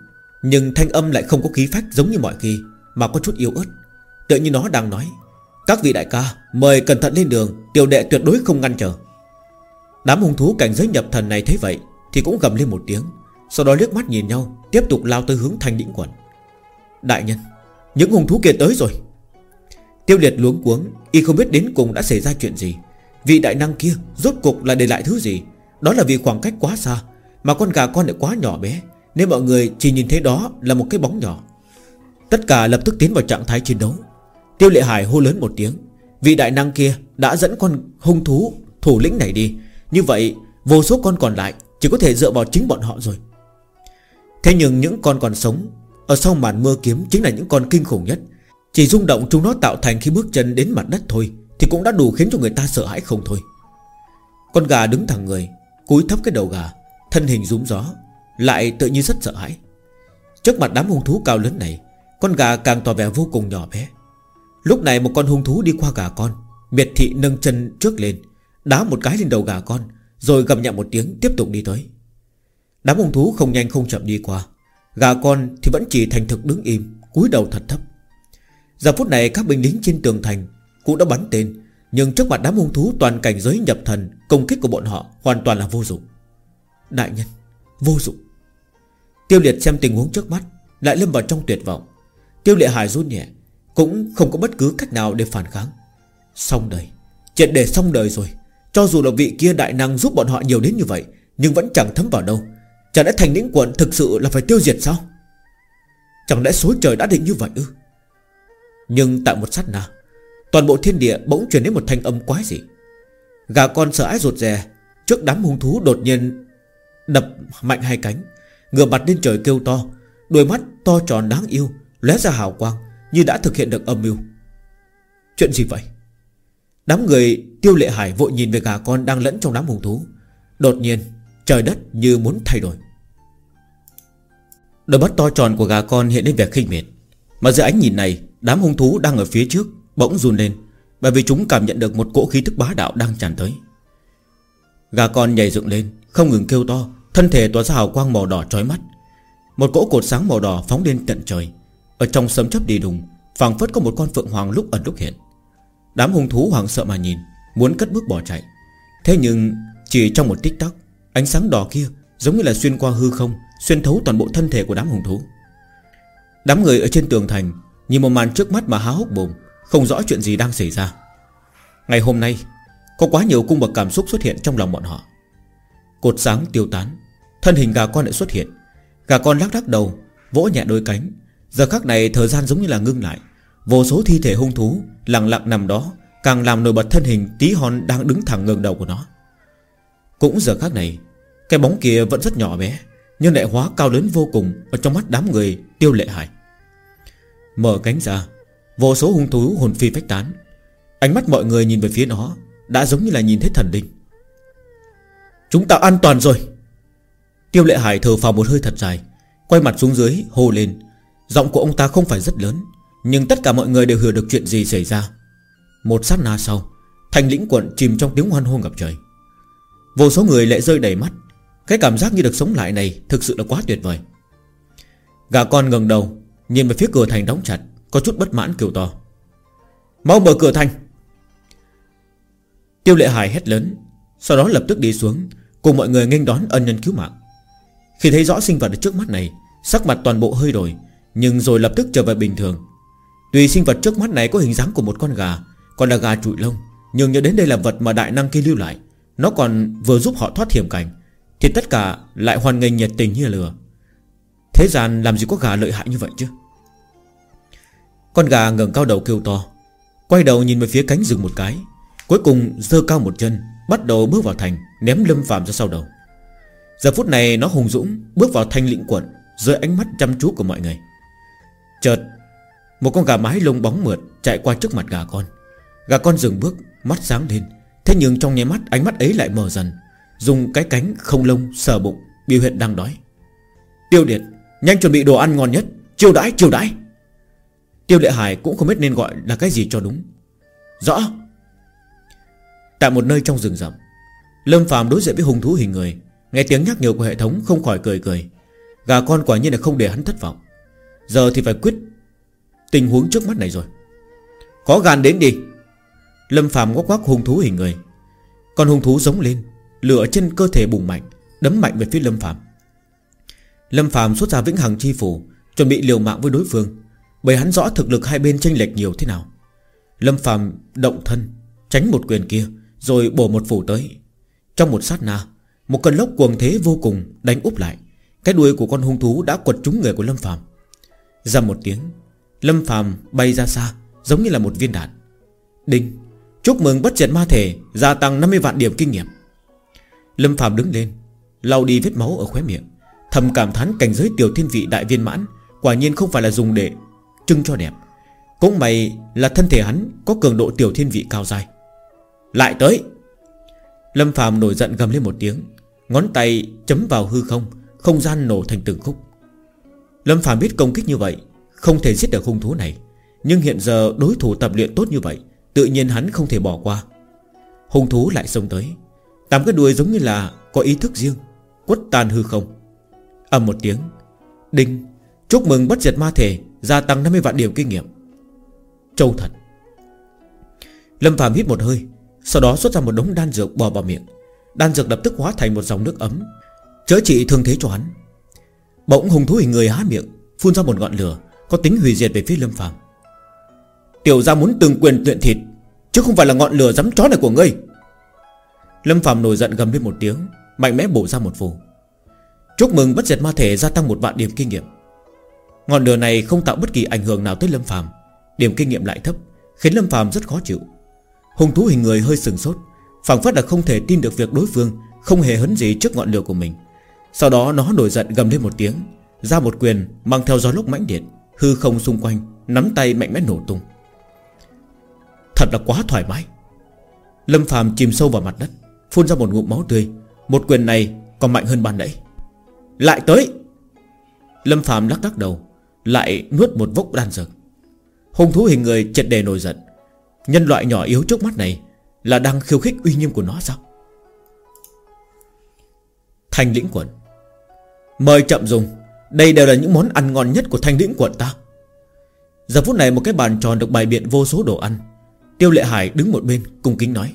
nhưng thanh âm lại không có khí phách giống như mọi khi, Mà có chút yếu ớt. Tự như nó đang nói, Các vị đại ca, mời cẩn thận lên đường, Tiểu đệ tuyệt đối không ngăn trở. Đám hung thú cảnh giới nhập thần này thấy vậy, Thì cũng gầm lên một tiếng, Sau đó liếc mắt nhìn nhau, Tiếp tục lao tới hướng thanh đỉnh quần Đại nhân, Những hung thú kia tới rồi. Tiêu liệt luống cuống, Y không biết đến cùng đã xảy ra chuyện gì. Vị đại năng kia rốt cục là để lại thứ gì? Đó là vì khoảng cách quá xa, Mà con gà con lại quá nhỏ bé nên mọi người chỉ nhìn thấy đó là một cái bóng nhỏ, Tất cả lập tức tiến vào trạng thái chiến đấu. Tiêu lệ hải hô lớn một tiếng, Vị đại năng kia đã dẫn con hung thú, Thủ lĩnh này đi. Như vậy, vô số con còn lại Chỉ có thể dựa vào chính bọn họ rồi. Thế nhưng những con còn sống Ở sau màn mưa kiếm chính là những con kinh khủng nhất. Chỉ rung động chúng nó tạo thành khi bước chân đến mặt đất thôi Thì cũng đã đủ khiến cho người ta sợ hãi không thôi. Con gà đứng thẳng người, Cúi thấp cái đầu gà, Thân hình rúm gió. Lại tự nhiên rất sợ hãi. Trước mặt đám hung thú cao lớn này, Con gà càng tỏ vẻ vô cùng nhỏ bé. Lúc này một con hung thú đi qua gà con, Miệt thị nâng chân trước lên, Đá một cái lên đầu gà con, Rồi gầm nhẹ một tiếng tiếp tục đi tới. Đám hung thú không nhanh không chậm đi qua, Gà con thì vẫn chỉ thành thực đứng im, cúi đầu thật thấp. Giờ phút này các binh lính trên tường thành Cũng đã bắn tên, Nhưng trước mặt đám hung thú toàn cảnh giới nhập thần, Công kích của bọn họ hoàn toàn là vô dụng. Đại nhân, Vô dụng. Tiêu liệt xem tình huống trước mắt, Lại lâm vào trong tuyệt vọng. Tiêu lệ hải run nhẹ, Cũng không có bất cứ cách nào để phản kháng. Xong đời chuyện để xong đời rồi. Cho dù là vị kia đại năng giúp bọn họ nhiều đến như vậy, Nhưng vẫn chẳng thấm vào đâu. Chẳng lẽ thành lĩnh quận thực sự là phải tiêu diệt sao? Chẳng lẽ số trời đã định như vậy ư? Nhưng tại một sát na, Toàn bộ thiên địa bỗng truyền đến một thanh âm quái dị. Gà con sợ ái rụt rè, Trước đám hung thú đột nhiên Đập mạnh hai cánh. Ngửa mặt lên trời kêu to, Đôi mắt to tròn đáng yêu lóe ra hào quang Như đã thực hiện được âm mưu. Chuyện gì vậy? Đám người tiêu lệ hải vội nhìn về gà con Đang lẫn trong đám hung thú. Đột nhiên, trời đất như muốn thay đổi. Đôi mắt to tròn của gà con hiện lên vẻ khinh miệt. Mà dưới ánh nhìn này, Đám hung thú đang ở phía trước Bỗng run lên Bởi vì chúng cảm nhận được một cỗ khí thức bá đạo đang tràn tới. Gà con nhảy dựng lên, Không ngừng kêu to Thân thể tỏa ra hào quang màu đỏ trói mắt. Một cỗ cột sáng màu đỏ phóng lên tận trời. Ở trong sấm chớp đi đùng, phảng phất có một con phượng hoàng lúc ẩn lúc hiện. Đám hung thú hoảng sợ mà nhìn, Muốn cất bước bỏ chạy. Thế nhưng, chỉ trong một tích tắc, Ánh sáng đỏ kia giống như là xuyên qua hư không, Xuyên thấu toàn bộ thân thể của đám hung thú. Đám người ở trên tường thành Nhìn một màn trước mắt mà há hốc bồm Không rõ chuyện gì đang xảy ra. Ngày hôm nay, Có quá nhiều cung bậc cảm xúc xuất hiện trong lòng bọn họ. Cột sáng tiêu tán. Thân hình gà con lại xuất hiện. Gà con lắc lắc đầu, Vỗ nhẹ đôi cánh. Giờ khắc này thời gian giống như là ngưng lại. Vô số thi thể hung thú Lặng lặng nằm đó Càng làm nổi bật thân hình tí hon đang đứng thẳng ngẩng đầu của nó. Cũng giờ khắc này, Cái bóng kia vẫn rất nhỏ bé, Nhưng lại hóa cao lớn vô cùng Ở trong mắt đám người tiêu lệ hải. Mở cánh ra, Vô số hung thú hồn phi phách tán. Ánh mắt mọi người nhìn về phía nó Đã giống như là nhìn thấy thần linh. Chúng ta an toàn rồi. Tiêu lệ hải thở phào một hơi thật dài, Quay mặt xuống dưới, hô lên. Giọng của ông ta không phải rất lớn, Nhưng tất cả mọi người đều hiểu được chuyện gì xảy ra. Một sát na sau Thành lĩnh quận chìm trong tiếng hoan hô ngập trời. Vô số người lại rơi đầy mắt. Cái cảm giác như được sống lại này Thực sự là quá tuyệt vời. Gà con ngẩng đầu, Nhìn về phía cửa thành đóng chặt, Có chút bất mãn kêu to. Mau mở cửa thành! Tiêu lệ hải hét lớn, Sau đó lập tức đi xuống, Cùng mọi người nghênh đón ân nhân cứu mạng. Khi thấy rõ sinh vật ở trước mắt này, Sắc mặt toàn bộ hơi đổi, Nhưng rồi lập tức trở về bình thường. Tùy sinh vật trước mắt này có hình dáng của một con gà, Còn là gà trụi lông, Nhưng nhớ đến đây là vật mà đại năng kia lưu lại, Nó còn vừa giúp họ thoát hiểm cảnh, Thì tất cả lại hoàn nghênh nhiệt tình như lừa Thế gian làm gì có gà lợi hại như vậy chứ? Con gà ngẩng cao đầu kêu to, Quay đầu nhìn về phía cánh rừng một cái, Cuối cùng dơ cao một chân, Bắt đầu bước vào thành, Ném lâm phàm ra sau đầu. Giờ phút này nó hùng dũng Bước vào thanh lĩnh quận, Dưới ánh mắt chăm chú của mọi người. Chợt, Một con gà mái lông bóng mượt Chạy qua trước mặt gà con. Gà con dừng bước, Mắt sáng lên. Thế nhưng trong nháy mắt, ánh mắt ấy lại mở dần, Dùng cái cánh không lông, sờ bụng, Biểu hiện đang đói. Tiêu điệt Nhanh chuẩn bị đồ ăn ngon nhất. Chiêu đãi chiêu đãi. Tiêu lệ hải cũng không biết nên gọi là cái gì cho đúng. Rõ. Tại một nơi trong rừng rậm, Lâm phàm đối diện với hung thú hình người Nghe tiếng nhắc nhở của hệ thống không khỏi cười cười. Gà con quả nhiên là không để hắn thất vọng. Giờ thì phải quyết Tình huống trước mắt này rồi. Có gan đến đi. Lâm phạm ngóc quắc hung thú hình người. Con hung thú giống lên, Lửa trên cơ thể bùng mạnh, Đấm mạnh về phía Lâm phạm Lâm phạm xuất ra vĩnh hằng chi phủ, Chuẩn bị liều mạng với đối phương, Bởi hắn rõ thực lực hai bên chênh lệch nhiều thế nào. Lâm phạm động thân, Tránh một quyền kia, Rồi bổ một phủ tới. Trong một sát na một cơn lốc cuồng thế vô cùng đánh úp lại. Cái đuôi của con hung thú đã quật trúng người của Lâm phàm. Ra một tiếng, Lâm phàm bay ra xa, Giống như là một viên đạn. Đinh, Chúc mừng bất diệt ma thể, Gia tăng 50 vạn điểm kinh nghiệm. Lâm phàm đứng lên, lau đi vết máu ở khóe miệng, Thầm cảm thán cảnh giới tiểu thiên vị đại viên mãn, Quả nhiên không phải là dùng để Trưng cho đẹp. Cũng mày là thân thể hắn Có cường độ tiểu thiên vị cao dài Lại tới! Lâm phàm nổi giận gầm lên một tiếng Ngón tay chấm vào hư không Không gian nổ thành từng khúc. Lâm Phạm biết công kích như vậy, Không thể giết được hung thú này. Nhưng hiện giờ đối thủ tập luyện tốt như vậy, Tự nhiên hắn không thể bỏ qua. Hung thú lại xông tới. Tám cái đuôi giống như là có ý thức riêng, Quất tan hư không. Ầm một tiếng, Đinh, Chúc mừng bất diệt ma thể, Gia tăng 50 vạn điểm kinh nghiệm. Châu thật Lâm Phạm hít một hơi, Sau đó xuất ra một đống đan dược bò vào miệng. Đan dược lập tức hóa thành một dòng nước ấm. Chữa trị thương thế cho hắn. Bỗng hùng thú hình người há miệng Phun ra một ngọn lửa Có tính hủy diệt về phía Lâm phàm. Tiểu ra muốn từng quyền tuyện thịt Chứ không phải là ngọn lửa dám chó này của ngươi. Lâm phàm nổi giận gầm lên một tiếng Mạnh mẽ bổ ra một phù. Chúc mừng bất diệt ma thể gia tăng một vạn điểm kinh nghiệm. Ngọn lửa này không tạo bất kỳ ảnh hưởng nào tới Lâm phàm, Điểm kinh nghiệm lại thấp Khiến Lâm phàm rất khó chịu. Hùng thú hình người hơi sừng sốt phảng phất là không thể tin được việc đối phương Không hề hấn gì trước ngọn lửa của mình. Sau đó nó nổi giận gầm lên một tiếng Ra một quyền mang theo gió lốc mãnh liệt, Hư không xung quanh Nắm tay mạnh mẽ nổ tung. Thật là quá thoải mái. Lâm Phạm chìm sâu vào mặt đất Phun ra một ngụm máu tươi Một quyền này còn mạnh hơn ban nãy. Lại tới! Lâm Phạm lắc lắc đầu Lại nuốt một vốc đan dược. Hung thú hình người chật đề nổi giận. Nhân loại nhỏ yếu trước mắt này là đang khiêu khích uy nghiêm của nó sao? Thanh lĩnh quận. Mời chậm dùng, Đây đều là những món ăn ngon nhất của thanh lĩnh quận ta. Giờ phút này một cái bàn tròn được bày biện vô số đồ ăn. Tiêu lệ hải đứng một bên, cung kính nói.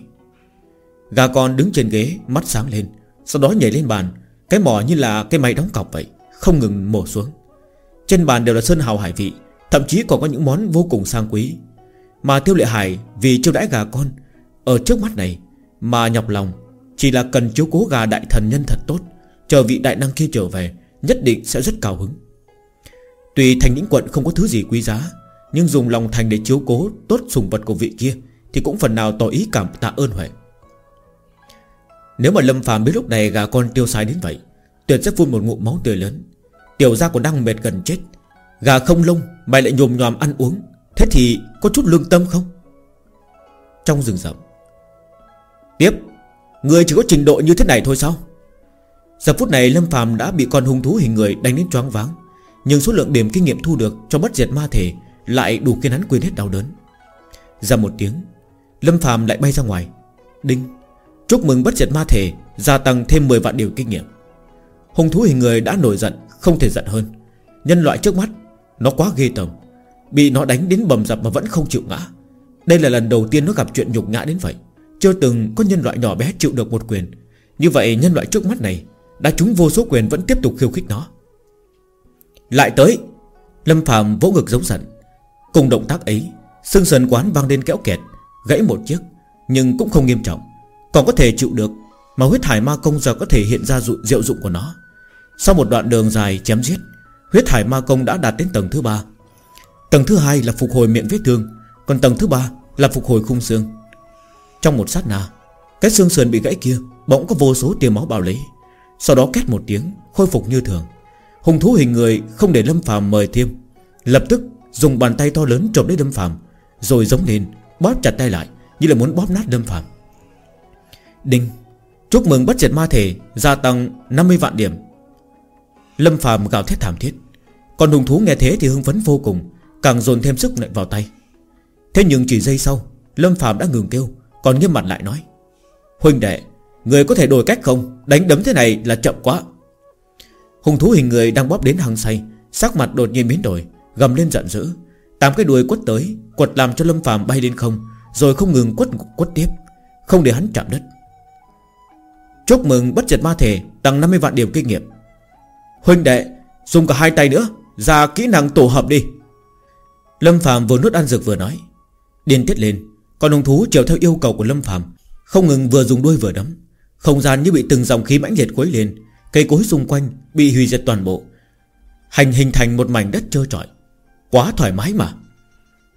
Gà con đứng trên ghế, Mắt sáng lên, Sau đó nhảy lên bàn. Cái mỏ như là cái máy đóng cọc vậy, Không ngừng mổ xuống. Trên bàn đều là sơn hào hải vị, Thậm chí còn có những món vô cùng sang quý. Mà tiêu lệ hải vì chiêu đãi gà con ở trước mắt này, Mà nhọc lòng, Chỉ là cần chiếu cố gà đại thần nhân thật tốt, Chờ vị đại năng kia trở về, Nhất định sẽ rất cao hứng. Tùy thành lĩnh quận không có thứ gì quý giá, Nhưng dùng lòng thành để chiếu cố Tốt sùng vật của vị kia Thì cũng phần nào tỏ ý cảm tạ ơn Huệ. Nếu mà Lâm phàm biết lúc này gà con tiêu sai đến vậy, Tuyệt sẽ phun một ngụm máu tươi lớn. Tiểu ra còn đang mệt gần chết, Gà không lông, Mày lại nhồm nhòm ăn uống, Thế thì có chút lương tâm không? Trong rừng rậm Tiếp, Người chỉ có trình độ như thế này thôi sao? Giờ phút này Lâm phàm đã bị con hung thú hình người đánh đến choáng váng, Nhưng số lượng điểm kinh nghiệm thu được Cho bất diệt ma thể Lại đủ khiến hắn quên hết đau đớn. Ra một tiếng, Lâm phàm lại bay ra ngoài. Đinh, Chúc mừng bất diệt ma thể Gia tăng thêm 10 vạn điểm kinh nghiệm. Hung thú hình người đã nổi giận, Không thể giận hơn. Nhân loại trước mắt, Nó quá ghê tởm. Bị nó đánh đến bầm dập mà vẫn không chịu ngã. Đây là lần đầu tiên nó gặp chuyện nhục ngã đến vậy. Chưa từng có nhân loại nhỏ bé chịu được một quyền. Như vậy, nhân loại trước mắt này, Đã trúng vô số quyền vẫn tiếp tục khiêu khích nó. Lại tới, Lâm Phạm vỗ ngực giống giận. Cùng động tác ấy xương sườn quán vang lên kéo kẹt, Gãy một chiếc, Nhưng cũng không nghiêm trọng. Còn có thể chịu được Mà huyết hải ma công giờ có thể hiện ra diệu dụng của nó. Sau một đoạn đường dài chém giết, Huyết hải ma công đã đạt đến tầng thứ ba. Tầng thứ hai là phục hồi miệng vết thương, Còn tầng thứ ba là phục hồi khung xương. Trong một sát na, Cái xương sườn bị gãy kia Bỗng có vô số tia máu bao lấy. Sau đó két một tiếng, khôi phục như thường. Hùng thú hình người không để Lâm phàm mời thêm. Lập tức dùng bàn tay to lớn trộm lấy Lâm phàm, Rồi giống lên, Bóp chặt tay lại, Như là muốn bóp nát Lâm phàm. Đinh, Chúc mừng bất diệt ma thể Gia tăng 50 vạn điểm. Lâm phàm gào thét thảm thiết. Còn hùng thú nghe thế thì hưng phấn vô cùng, Càng dồn thêm sức lại vào tay. Thế nhưng chỉ giây sau, Lâm Phạm đã ngừng kêu. Còn nghiêm mặt lại nói, Huynh đệ, Người có thể đổi cách không? Đánh đấm thế này là chậm quá. Hùng thú hình người đang bóp đến hăng say, Sắc mặt đột nhiên biến đổi, Gầm lên giận dữ. Tám cái đuôi quất tới, Quật làm cho Lâm phàm bay lên không, Rồi không ngừng quất quất tiếp, Không để hắn chạm đất. Chúc mừng bất diệt ma thể, Tăng 50 vạn điểm kinh nghiệm. Huynh đệ, Dùng cả hai tay nữa, Ra kỹ năng tổ hợp đi. Lâm phàm vừa nuốt ăn dược vừa nói, Điên tiết lên. Con hung thú chiều theo yêu cầu của Lâm phàm, Không ngừng vừa dùng đuôi vừa đấm. Không gian như bị từng dòng khí mãnh liệt quấy lên, Cây cối xung quanh bị hủy diệt toàn bộ, Hành hình thành một mảnh đất trơ trọi. Quá thoải mái mà.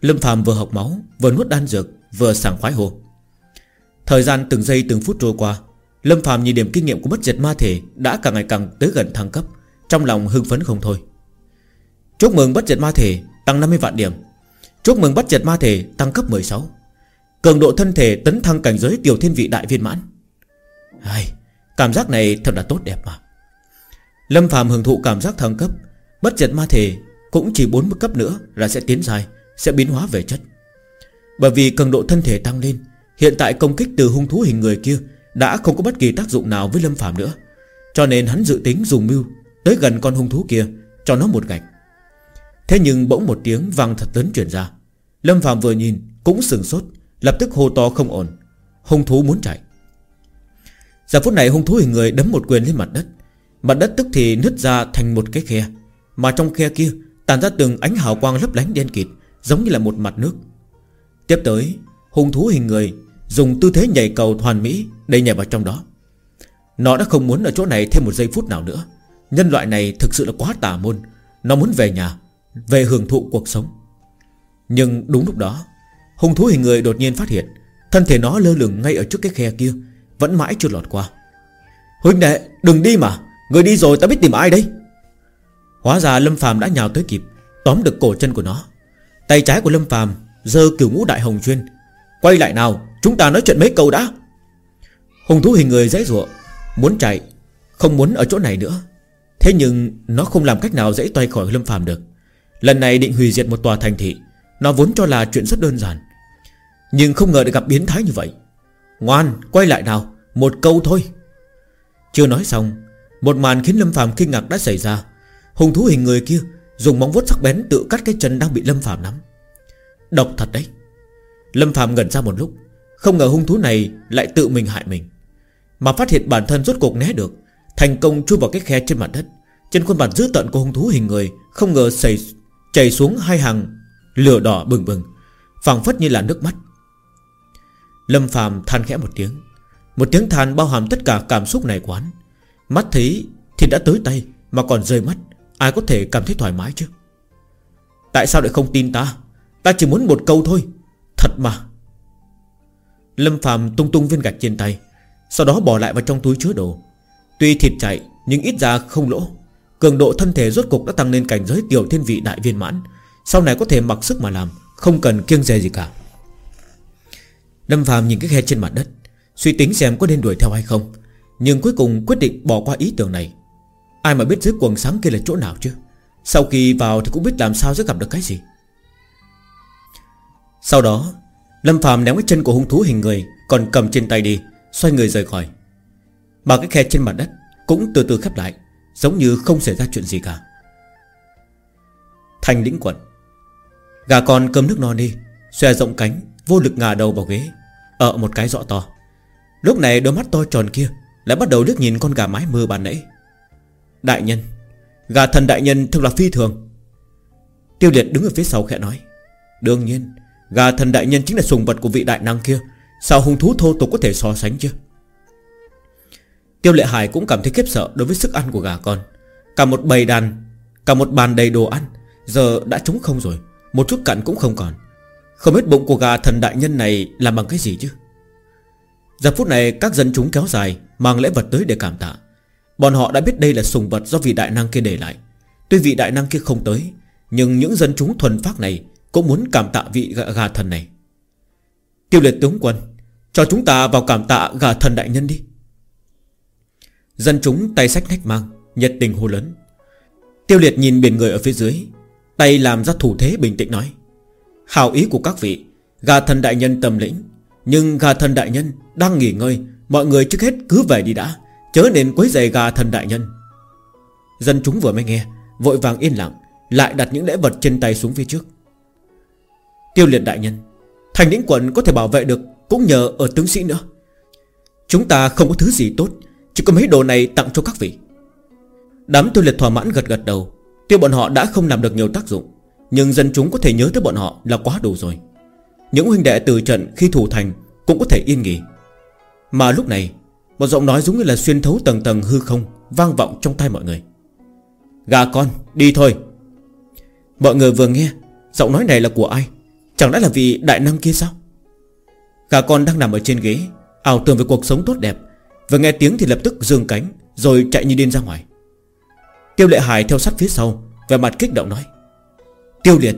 Lâm phàm vừa học máu, Vừa nuốt đan dược, Vừa sảng khoái hồ Thời gian từng giây từng phút trôi qua, Lâm phàm nhìn điểm kinh nghiệm của bất diệt ma thể Đã càng ngày càng tới gần thăng cấp, Trong lòng hưng phấn không thôi. Chúc mừng bất diệt ma thể Tăng 50 vạn điểm. Chúc mừng bất diệt ma thể tăng cấp 16 Cường độ thân thể tấn thăng cảnh giới tiểu thiên vị đại viên mãn. Ai, Cảm giác này thật là tốt đẹp mà. Lâm phàm hưởng thụ cảm giác thăng cấp Bất diệt ma thể Cũng chỉ 40 cấp nữa là sẽ tiến dài Sẽ biến hóa về chất. Bởi vì cường độ thân thể tăng lên Hiện tại công kích từ hung thú hình người kia Đã không có bất kỳ tác dụng nào với Lâm phàm nữa. Cho nên hắn dự tính dùng mưu Tới gần con hung thú kia Cho nó một gạch. Thế nhưng bỗng một tiếng vang thật lớn truyền ra. Lâm Phạm vừa nhìn cũng sừng sốt Lập tức hô to không ổn. Hung thú muốn chạy. Giờ phút này hung thú hình người đấm một quyền lên mặt đất. Mặt đất tức thì nứt ra thành một cái khe. Mà trong khe kia Tàn ra từng ánh hào quang lấp lánh đen kịt, Giống như là một mặt nước. Tiếp tới, hung thú hình người Dùng tư thế nhảy cầu hoàn mỹ Để nhảy vào trong đó. Nó đã không muốn ở chỗ này thêm một giây phút nào nữa. Nhân loại này thực sự là quá tà môn. Nó muốn về nhà, về hưởng thụ cuộc sống. Nhưng đúng lúc đó Hùng thú hình người đột nhiên phát hiện. Thân thể nó lơ lửng ngay ở trước cái khe kia, Vẫn mãi chưa lọt qua. Huynh đệ, đừng đi mà. Người đi rồi ta biết tìm ai đây. Hóa ra Lâm phàm đã nhào tới kịp, Tóm được cổ chân của nó. Tay trái của Lâm phàm Giơ kiểu ngũ đại hồng chuyên. Quay lại nào, chúng ta nói chuyện mấy câu đã. Hùng thú hình người dễ rụa Muốn chạy, Không muốn ở chỗ này nữa. Thế nhưng nó không làm cách nào dễ toay khỏi Lâm phàm được. Lần này định hủy diệt một tòa thành thị, Nó vốn cho là chuyện rất đơn giản. Nhưng không ngờ được gặp biến thái như vậy. Ngoan, quay lại nào, Một câu thôi. Chưa nói xong, Một màn khiến Lâm Phạm kinh ngạc đã xảy ra. Hùng thú hình người kia Dùng móng vuốt sắc bén tự cắt cái chân đang bị Lâm Phạm nắm. Độc thật đấy. Lâm Phạm ngẩn ra một lúc, Không ngờ hung thú này lại tự mình hại mình. Mà phát hiện bản thân rốt cuộc né được, Thành công chui vào cái khe trên mặt đất. Trên khuôn mặt dữ tận của hung thú hình người Không ngờ xảy, Chảy xuống hai hàng Lửa đỏ bừng bừng, phảng phất như là nước mắt. Lâm phàm than khẽ một tiếng. Một tiếng than bao hàm tất cả cảm xúc này của hắn. Mắt thấy thì đã tới tay, Mà còn rơi mắt. Ai có thể cảm thấy thoải mái chứ? Tại sao lại không tin ta? Ta chỉ muốn một câu thôi. Thật mà. Lâm Phạm tung tung viên gạch trên tay, Sau đó bỏ lại vào trong túi chứa đồ. Tuy thịt chạy, nhưng ít ra không lỗ. Cường độ thân thể rốt cục đã tăng lên cảnh giới tiểu thiên vị đại viên mãn. Sau này có thể mặc sức mà làm, Không cần kiêng dè gì cả. Lâm Phạm nhìn cái khe trên mặt đất, Suy tính xem có nên đuổi theo hay không, Nhưng cuối cùng quyết định bỏ qua ý tưởng này. Ai mà biết dưới quần sáng kia là chỗ nào chứ? Sau khi vào thì cũng biết làm sao sẽ gặp được cái gì. Sau đó, Lâm Phạm ném cái chân của hung thú hình người, Còn cầm trên tay đi, Xoay người rời khỏi. Mà cái khe trên mặt đất Cũng từ từ khép lại, Giống như không xảy ra chuyện gì cả. Thành lĩnh quận. Gà con cơm nước no đi, Xòe rộng cánh Vô lực ngả đầu vào ghế Ở một cái rõ to. Lúc này đôi mắt to tròn kia Lại bắt đầu liếc nhìn con gà mái mưa bàn nãy. Đại nhân, Gà thần đại nhân thực là phi thường. Tiêu liệt đứng ở phía sau khẽ nói, Đương nhiên, Gà thần đại nhân chính là sùng vật của vị đại năng kia, Sao hung thú thô tục có thể so sánh chứ? Tiêu lệ hải cũng cảm thấy khiếp sợ Đối với sức ăn của gà con. Cả một bầy đàn, Cả một bàn đầy đồ ăn, Giờ đã trống không rồi, Một chút cặn cũng không còn. Không biết bụng của gà thần đại nhân này làm bằng cái gì chứ? Giờ phút này các dân chúng kéo dài Mang lễ vật tới để cảm tạ. Bọn họ đã biết đây là sùng vật do vị đại năng kia để lại. Tuy vị đại năng kia không tới Nhưng những dân chúng thuần phát này Cũng muốn cảm tạ vị gà, gà thần này. Tiêu liệt tướng quân Cho chúng ta vào cảm tạ gà thần đại nhân đi. Dân chúng tay sách nách mang Nhiệt tình hô lớn. Tiêu liệt nhìn biển người ở phía dưới Tay làm ra thủ thế bình tĩnh nói. Hào ý của các vị, Gà thần đại nhân tâm lĩnh. Nhưng gà thần đại nhân đang nghỉ ngơi, Mọi người trước hết cứ về đi đã, Chớ nên quấy giày gà thần đại nhân. Dân chúng vừa mới nghe, Vội vàng yên lặng, Lại đặt những lễ vật trên tay xuống phía trước. Tiêu liệt đại nhân, Thành lĩnh quận có thể bảo vệ được Cũng nhờ ở tướng sĩ nữa. Chúng ta không có thứ gì tốt, Chỉ có mấy đồ này tặng cho các vị. Đám tiêu liệt thỏa mãn gật gật đầu, Tiêu bọn họ đã không làm được nhiều tác dụng. Nhưng dân chúng có thể nhớ tới bọn họ là quá đủ rồi. Những huynh đệ từ trận khi thủ thành Cũng có thể yên nghỉ. Mà lúc này, Một giọng nói giống như là xuyên thấu tầng tầng hư không Vang vọng trong tay mọi người. Gà con, đi thôi. Mọi người vừa nghe, Giọng nói này là của ai? Chẳng lẽ là vị đại năng kia sao? Gà con đang nằm ở trên ghế, ảo tưởng về cuộc sống tốt đẹp, Vừa nghe tiếng thì lập tức dương cánh, Rồi chạy như điên ra ngoài. Tiêu lệ hải theo sát phía sau Về mặt kích động nói. Tiêu liệt,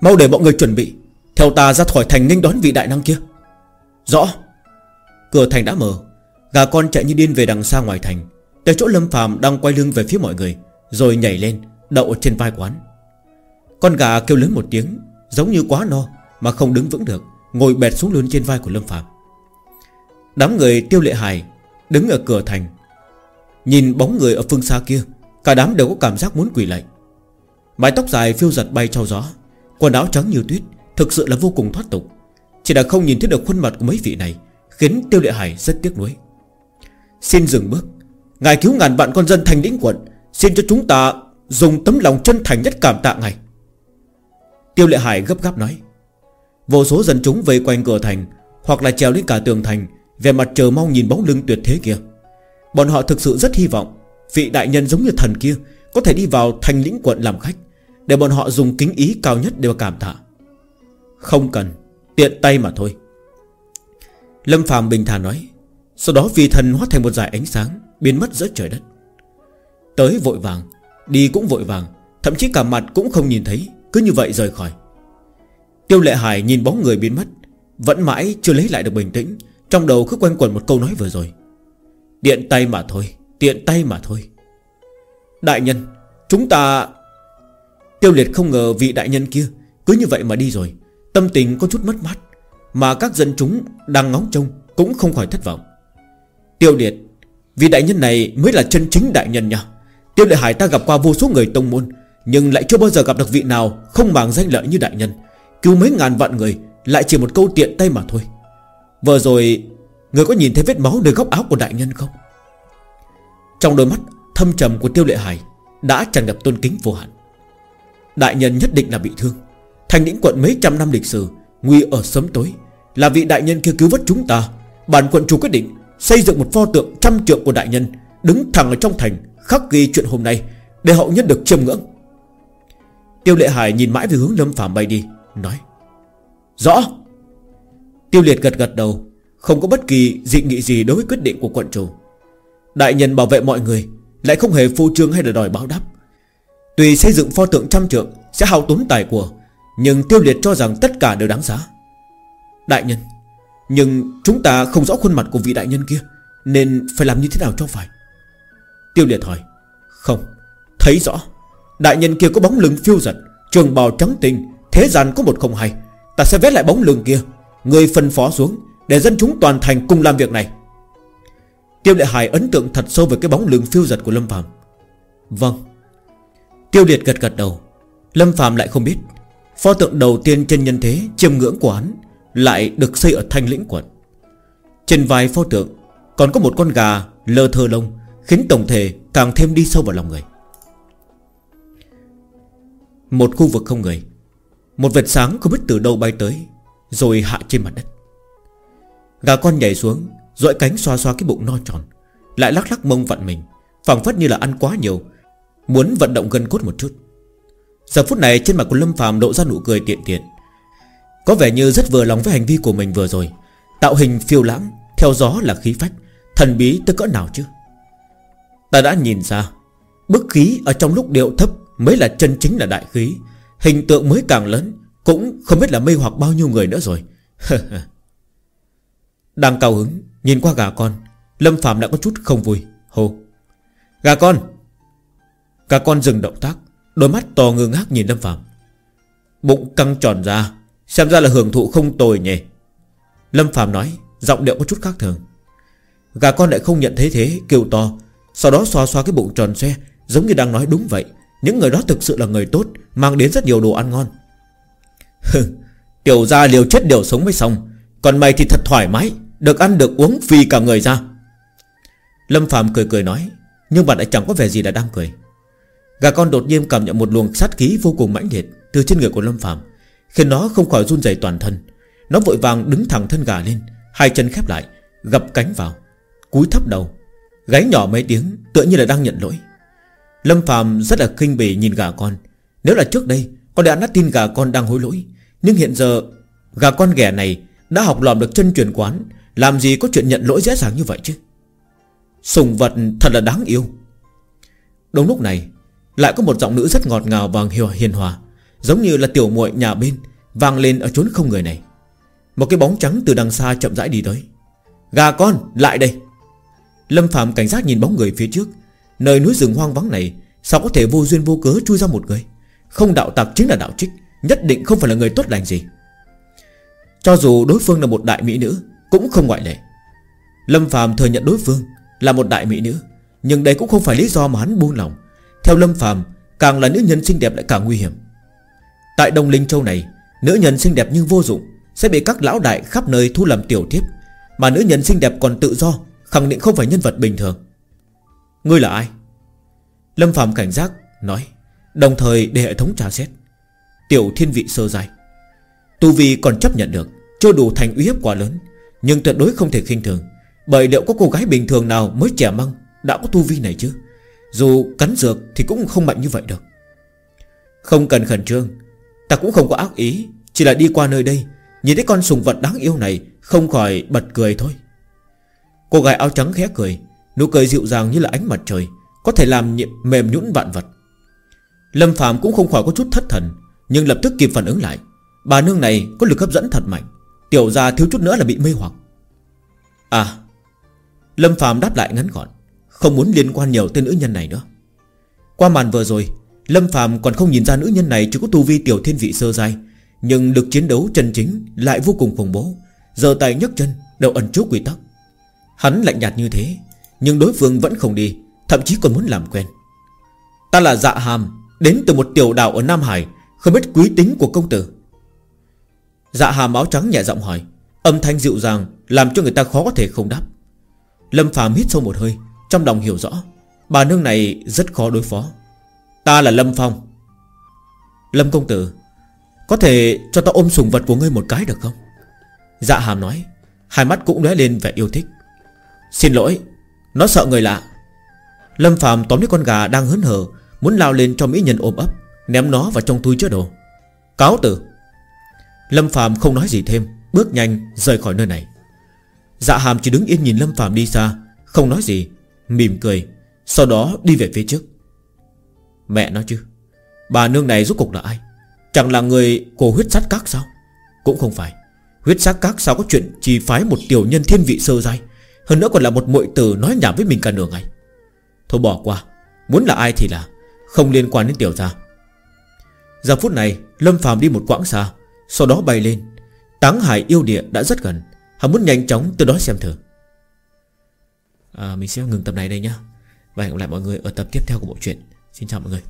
Mau để mọi người chuẩn bị. Theo ta ra khỏi thành nghênh đón vị đại năng kia. Rõ. Cửa thành đã mở. Gà con chạy như điên về đằng xa ngoài thành. Tới chỗ Lâm phàm đang quay lưng về phía mọi người, Rồi nhảy lên, Đậu trên vai quán. Con gà kêu lớn một tiếng, Giống như quá no, Mà không đứng vững được, Ngồi bẹt xuống luôn trên vai của Lâm phàm. Đám người tiêu lệ hài Đứng ở cửa thành, Nhìn bóng người ở phương xa kia, Cả đám đều có cảm giác muốn quỳ lạy Mái tóc dài phiêu giật bay trong gió. Quần áo trắng như tuyết, Thực sự là vô cùng thoát tục. Chỉ là không nhìn thấy được khuôn mặt của mấy vị này, Khiến tiêu lệ hải rất tiếc nuối. Xin dừng bước. Ngài cứu ngàn vạn con dân thành lĩnh quận, Xin cho chúng ta dùng tấm lòng chân thành nhất cảm tạ ngài. Tiêu lệ hải gấp gáp nói. Vô số dân chúng vây quanh cửa thành, Hoặc là trèo lên cả tường thành Về mặt chờ mong nhìn bóng lưng tuyệt thế kia. Bọn họ thực sự rất hy vọng Vị đại nhân giống như thần kia có thể đi vào thành lĩnh quận làm khách, Để bọn họ dùng kính ý cao nhất để cảm tạ Không cần, Tiện tay mà thôi. Lâm phàm bình thản nói, Sau đó vì thần hóa thành một dải ánh sáng, Biến mất giữa trời đất. Tới vội vàng, Đi cũng vội vàng, Thậm chí cả mặt cũng không nhìn thấy, Cứ như vậy rời khỏi. Tiêu lệ hải nhìn bóng người biến mất, Vẫn mãi chưa lấy lại được bình tĩnh, Trong đầu cứ quanh quẩn một câu nói vừa rồi. Tiện tay mà thôi, Tiện tay mà thôi. Đại nhân, Chúng ta Tiêu liệt không ngờ vị đại nhân kia Cứ như vậy mà đi rồi. Tâm tình có chút mất mát Mà các dân chúng đang ngóng trông Cũng không khỏi thất vọng. Tiêu liệt, Vị đại nhân này mới là chân chính đại nhân nha. Tiêu liệt hải ta gặp qua vô số người tông môn, Nhưng lại chưa bao giờ gặp được vị nào Không màng danh lợi như đại nhân. Cứu mấy ngàn vạn người Lại chỉ một câu tiện tay mà thôi. Vừa rồi, Người có nhìn thấy vết máu nơi góc áo của đại nhân không? Trong đôi mắt thâm trầm của tiêu lệ hải Đã tràn ngập tôn kính vô hạn. Đại nhân nhất định là bị thương. Thành những quận mấy trăm năm lịch sử, Nguy ở sớm tối. Là vị đại nhân kia cứu vớt chúng ta, Bản quận chủ quyết định Xây dựng một pho tượng trăm trượng của đại nhân, Đứng thẳng ở trong thành, Khắc ghi chuyện hôm nay, Để hậu nhân được chiêm ngưỡng. Tiêu lệ hải nhìn mãi về hướng lâm phàm bay đi, Nói, Rõ. Tiêu liệt gật gật đầu, Không có bất kỳ dị nghị gì đối với quyết định của quận chủ. Đại nhân bảo vệ mọi người lại không hề phô trương hay là đòi báo đáp. Tùy xây dựng pho tượng trăm trượng Sẽ hao tốn tài của, Nhưng tiêu liệt cho rằng tất cả đều đáng giá. Đại nhân, Nhưng chúng ta không rõ khuôn mặt của vị đại nhân kia, Nên phải làm như thế nào cho phải? Tiêu liệt hỏi. Không, Thấy rõ. Đại nhân kia có bóng lưng phiêu giật, Trường bào trắng tinh, Thế gian có một không hay Ta sẽ vét lại bóng lưng kia. Người phân phó xuống, Để dân chúng toàn thành cùng làm việc này. Tiêu lệ hải ấn tượng thật sâu về cái bóng lưng phiêu giật của Lâm Phạm Vâng. Tiêu liệt gật gật đầu. Lâm Phạm lại không biết, Pho tượng đầu tiên trên nhân thế chiêm ngưỡng của hắn Lại được xây ở thanh lĩnh quận. Trên vai pho tượng Còn có một con gà lơ thơ lông, Khiến tổng thể càng thêm đi sâu vào lòng người. Một khu vực không người, Một vệt sáng không biết từ đâu bay tới, Rồi hạ trên mặt đất. Gà con nhảy xuống Dội cánh xoa xoa cái bụng no tròn, Lại lắc lắc mông vặn mình, phảng phất như là ăn quá nhiều, Muốn vận động gân cốt một chút. Giờ phút này trên mặt của Lâm phàm lộ ra nụ cười tiện tiện. Có vẻ như rất vừa lòng với hành vi của mình vừa rồi, Tạo hình phiêu lãng, Theo gió là khí phách, Thần bí tới cỡ nào chứ? Ta đã nhìn ra, Bức khí ở trong lúc điệu thấp Mới là chân chính là đại khí, Hình tượng mới càng lớn, Cũng không biết là mê hoặc bao nhiêu người nữa rồi. Đang cao hứng Nhìn qua gà con, Lâm Phạm đã có chút không vui. Hô. Gà con. Gà con dừng động tác, Đôi mắt to ngơ ngác nhìn Lâm Phạm Bụng căng tròn ra, Xem ra là hưởng thụ không tồi nhỉ. Lâm Phạm nói, Giọng điệu có chút khác thường. Gà con lại không nhận thấy thế, Kêu to, Sau đó xoa xoa cái bụng tròn xe Giống như đang nói đúng vậy. Những người đó thực sự là người tốt, Mang đến rất nhiều đồ ăn ngon. Tiểu ra liều chết đều sống mới xong, Còn mày thì thật thoải mái. Được ăn, được uống phi cả người ra. Lâm Phạm cười cười nói, Nhưng mà lại chẳng có vẻ gì là đang cười. Gà con đột nhiên cảm nhận một luồng sát khí vô cùng mãnh liệt Từ trên người của Lâm Phạm Khiến nó không khỏi run rẩy toàn thân. Nó vội vàng đứng thẳng thân gà lên, Hai chân khép lại, Gập cánh vào, Cúi thấp đầu, Gáy nhỏ mấy tiếng, Tựa như là đang nhận lỗi. Lâm Phạm rất là kinh bỉ nhìn gà con. Nếu là trước đây con đã nát tin gà con đang hối lỗi, Nhưng hiện giờ, Gà con ghẻ này Đã học lòm được chân truyền quán làm gì có chuyện nhận lỗi dễ dàng như vậy chứ? Sùng vật thật là đáng yêu. Đúng lúc này, Lại có một giọng nữ rất ngọt ngào và hiền hòa, Giống như là tiểu muội nhà bên, Vang lên ở chốn không người này. Một cái bóng trắng từ đằng xa chậm rãi đi tới. Gà con, lại đây. Lâm Phạm cảnh giác nhìn bóng người phía trước. Nơi núi rừng hoang vắng này, Sao có thể vô duyên vô cớ chui ra một người? Không đạo tặc chính là đạo trích, Nhất định không phải là người tốt lành gì. Cho dù đối phương là một đại mỹ nữ cũng không ngoại lệ. Lâm Phạm thừa nhận đối phương là một đại mỹ nữ Nhưng đây cũng không phải lý do mà hắn buông lòng. Theo Lâm Phạm, Càng là nữ nhân xinh đẹp lại càng nguy hiểm. Tại Đông Linh Châu này Nữ nhân xinh đẹp nhưng vô dụng Sẽ bị các lão đại khắp nơi thu làm tiểu thiếp Mà nữ nhân xinh đẹp còn tự do Khẳng định không phải nhân vật bình thường. Ngươi là ai? Lâm Phạm cảnh giác nói Đồng thời để hệ thống tra xét. Tiểu thiên vị sơ dài Tu Vi còn chấp nhận được Chưa đủ thành uy hiếp quá lớn. Nhưng tuyệt đối không thể khinh thường. Bởi liệu có cô gái bình thường nào mới trẻ măng Đã có tu vi này chứ? Dù cắn dược thì cũng không mạnh như vậy được Không cần khẩn trương. Ta cũng không có ác ý, Chỉ là đi qua nơi đây, Nhìn thấy con sùng vật đáng yêu này Không khỏi bật cười thôi. Cô gái áo trắng khẽ cười, Nụ cười dịu dàng như là ánh mặt trời, Có thể làm mềm nhũn vạn vật. Lâm Phạm cũng không khỏi có chút thất thần, Nhưng lập tức kịp phản ứng lại. Bà nương này có lực hấp dẫn thật mạnh. Tiểu ra thiếu chút nữa là bị mê hoặc. À Lâm Phạm đáp lại ngắn gọn, Không muốn liên quan nhiều tới nữ nhân này nữa. Qua màn vừa rồi, Lâm Phạm còn không nhìn ra nữ nhân này Chỉ có tu vi tiểu thiên vị sơ dai Nhưng được chiến đấu chân chính lại vô cùng khủng bố. Giờ tay nhấc chân đều ẩn chốt quy tắc. Hắn lạnh nhạt như thế, Nhưng đối phương vẫn không đi, Thậm chí còn muốn làm quen. Ta là dạ hàm, Đến từ một tiểu đảo ở Nam Hải, Không biết quý tính của công tử. Dạ hàm áo trắng nhẹ giọng hỏi, Âm thanh dịu dàng Làm cho người ta khó có thể không đáp. Lâm Phạm hít sâu một hơi, Trong lòng hiểu rõ, Bà nương này rất khó đối phó. Ta là Lâm Phong. Lâm công tử, Có thể cho ta ôm sủng vật của ngươi một cái được không? Dạ hàm nói, Hai mắt cũng lóe lên vẻ yêu thích. Xin lỗi, Nó sợ người lạ. Lâm Phạm tóm lấy con gà đang hớn hở, Muốn lao lên cho mỹ nhân ôm ấp, Ném nó vào trong túi chứa đồ. Cáo tử! Lâm Phạm không nói gì thêm, Bước nhanh rời khỏi nơi này. Dạ hàm chỉ đứng yên nhìn Lâm Phạm đi xa, Không nói gì, Mỉm cười, Sau đó đi về phía trước. Mẹ nói chứ, Bà nương này rốt cục là ai? Chẳng là người của huyết sát các sao? Cũng không phải, Huyết sát các sao có chuyện chỉ phái một tiểu nhân thiên vị sơ dai Hơn nữa còn là một muội tử nói nhảm với mình cả nửa ngày. Thôi bỏ qua, Muốn là ai thì là, Không liên quan đến tiểu gia. Giờ phút này, Lâm Phạm đi một quãng xa sau đó bay lên. Táng hải yêu địa đã rất gần. Hắn muốn nhanh chóng từ đó xem thử. À, Mình sẽ ngừng tập này đây nhá. Và hẹn gặp lại mọi người ở tập tiếp theo của bộ truyện. Xin chào mọi người.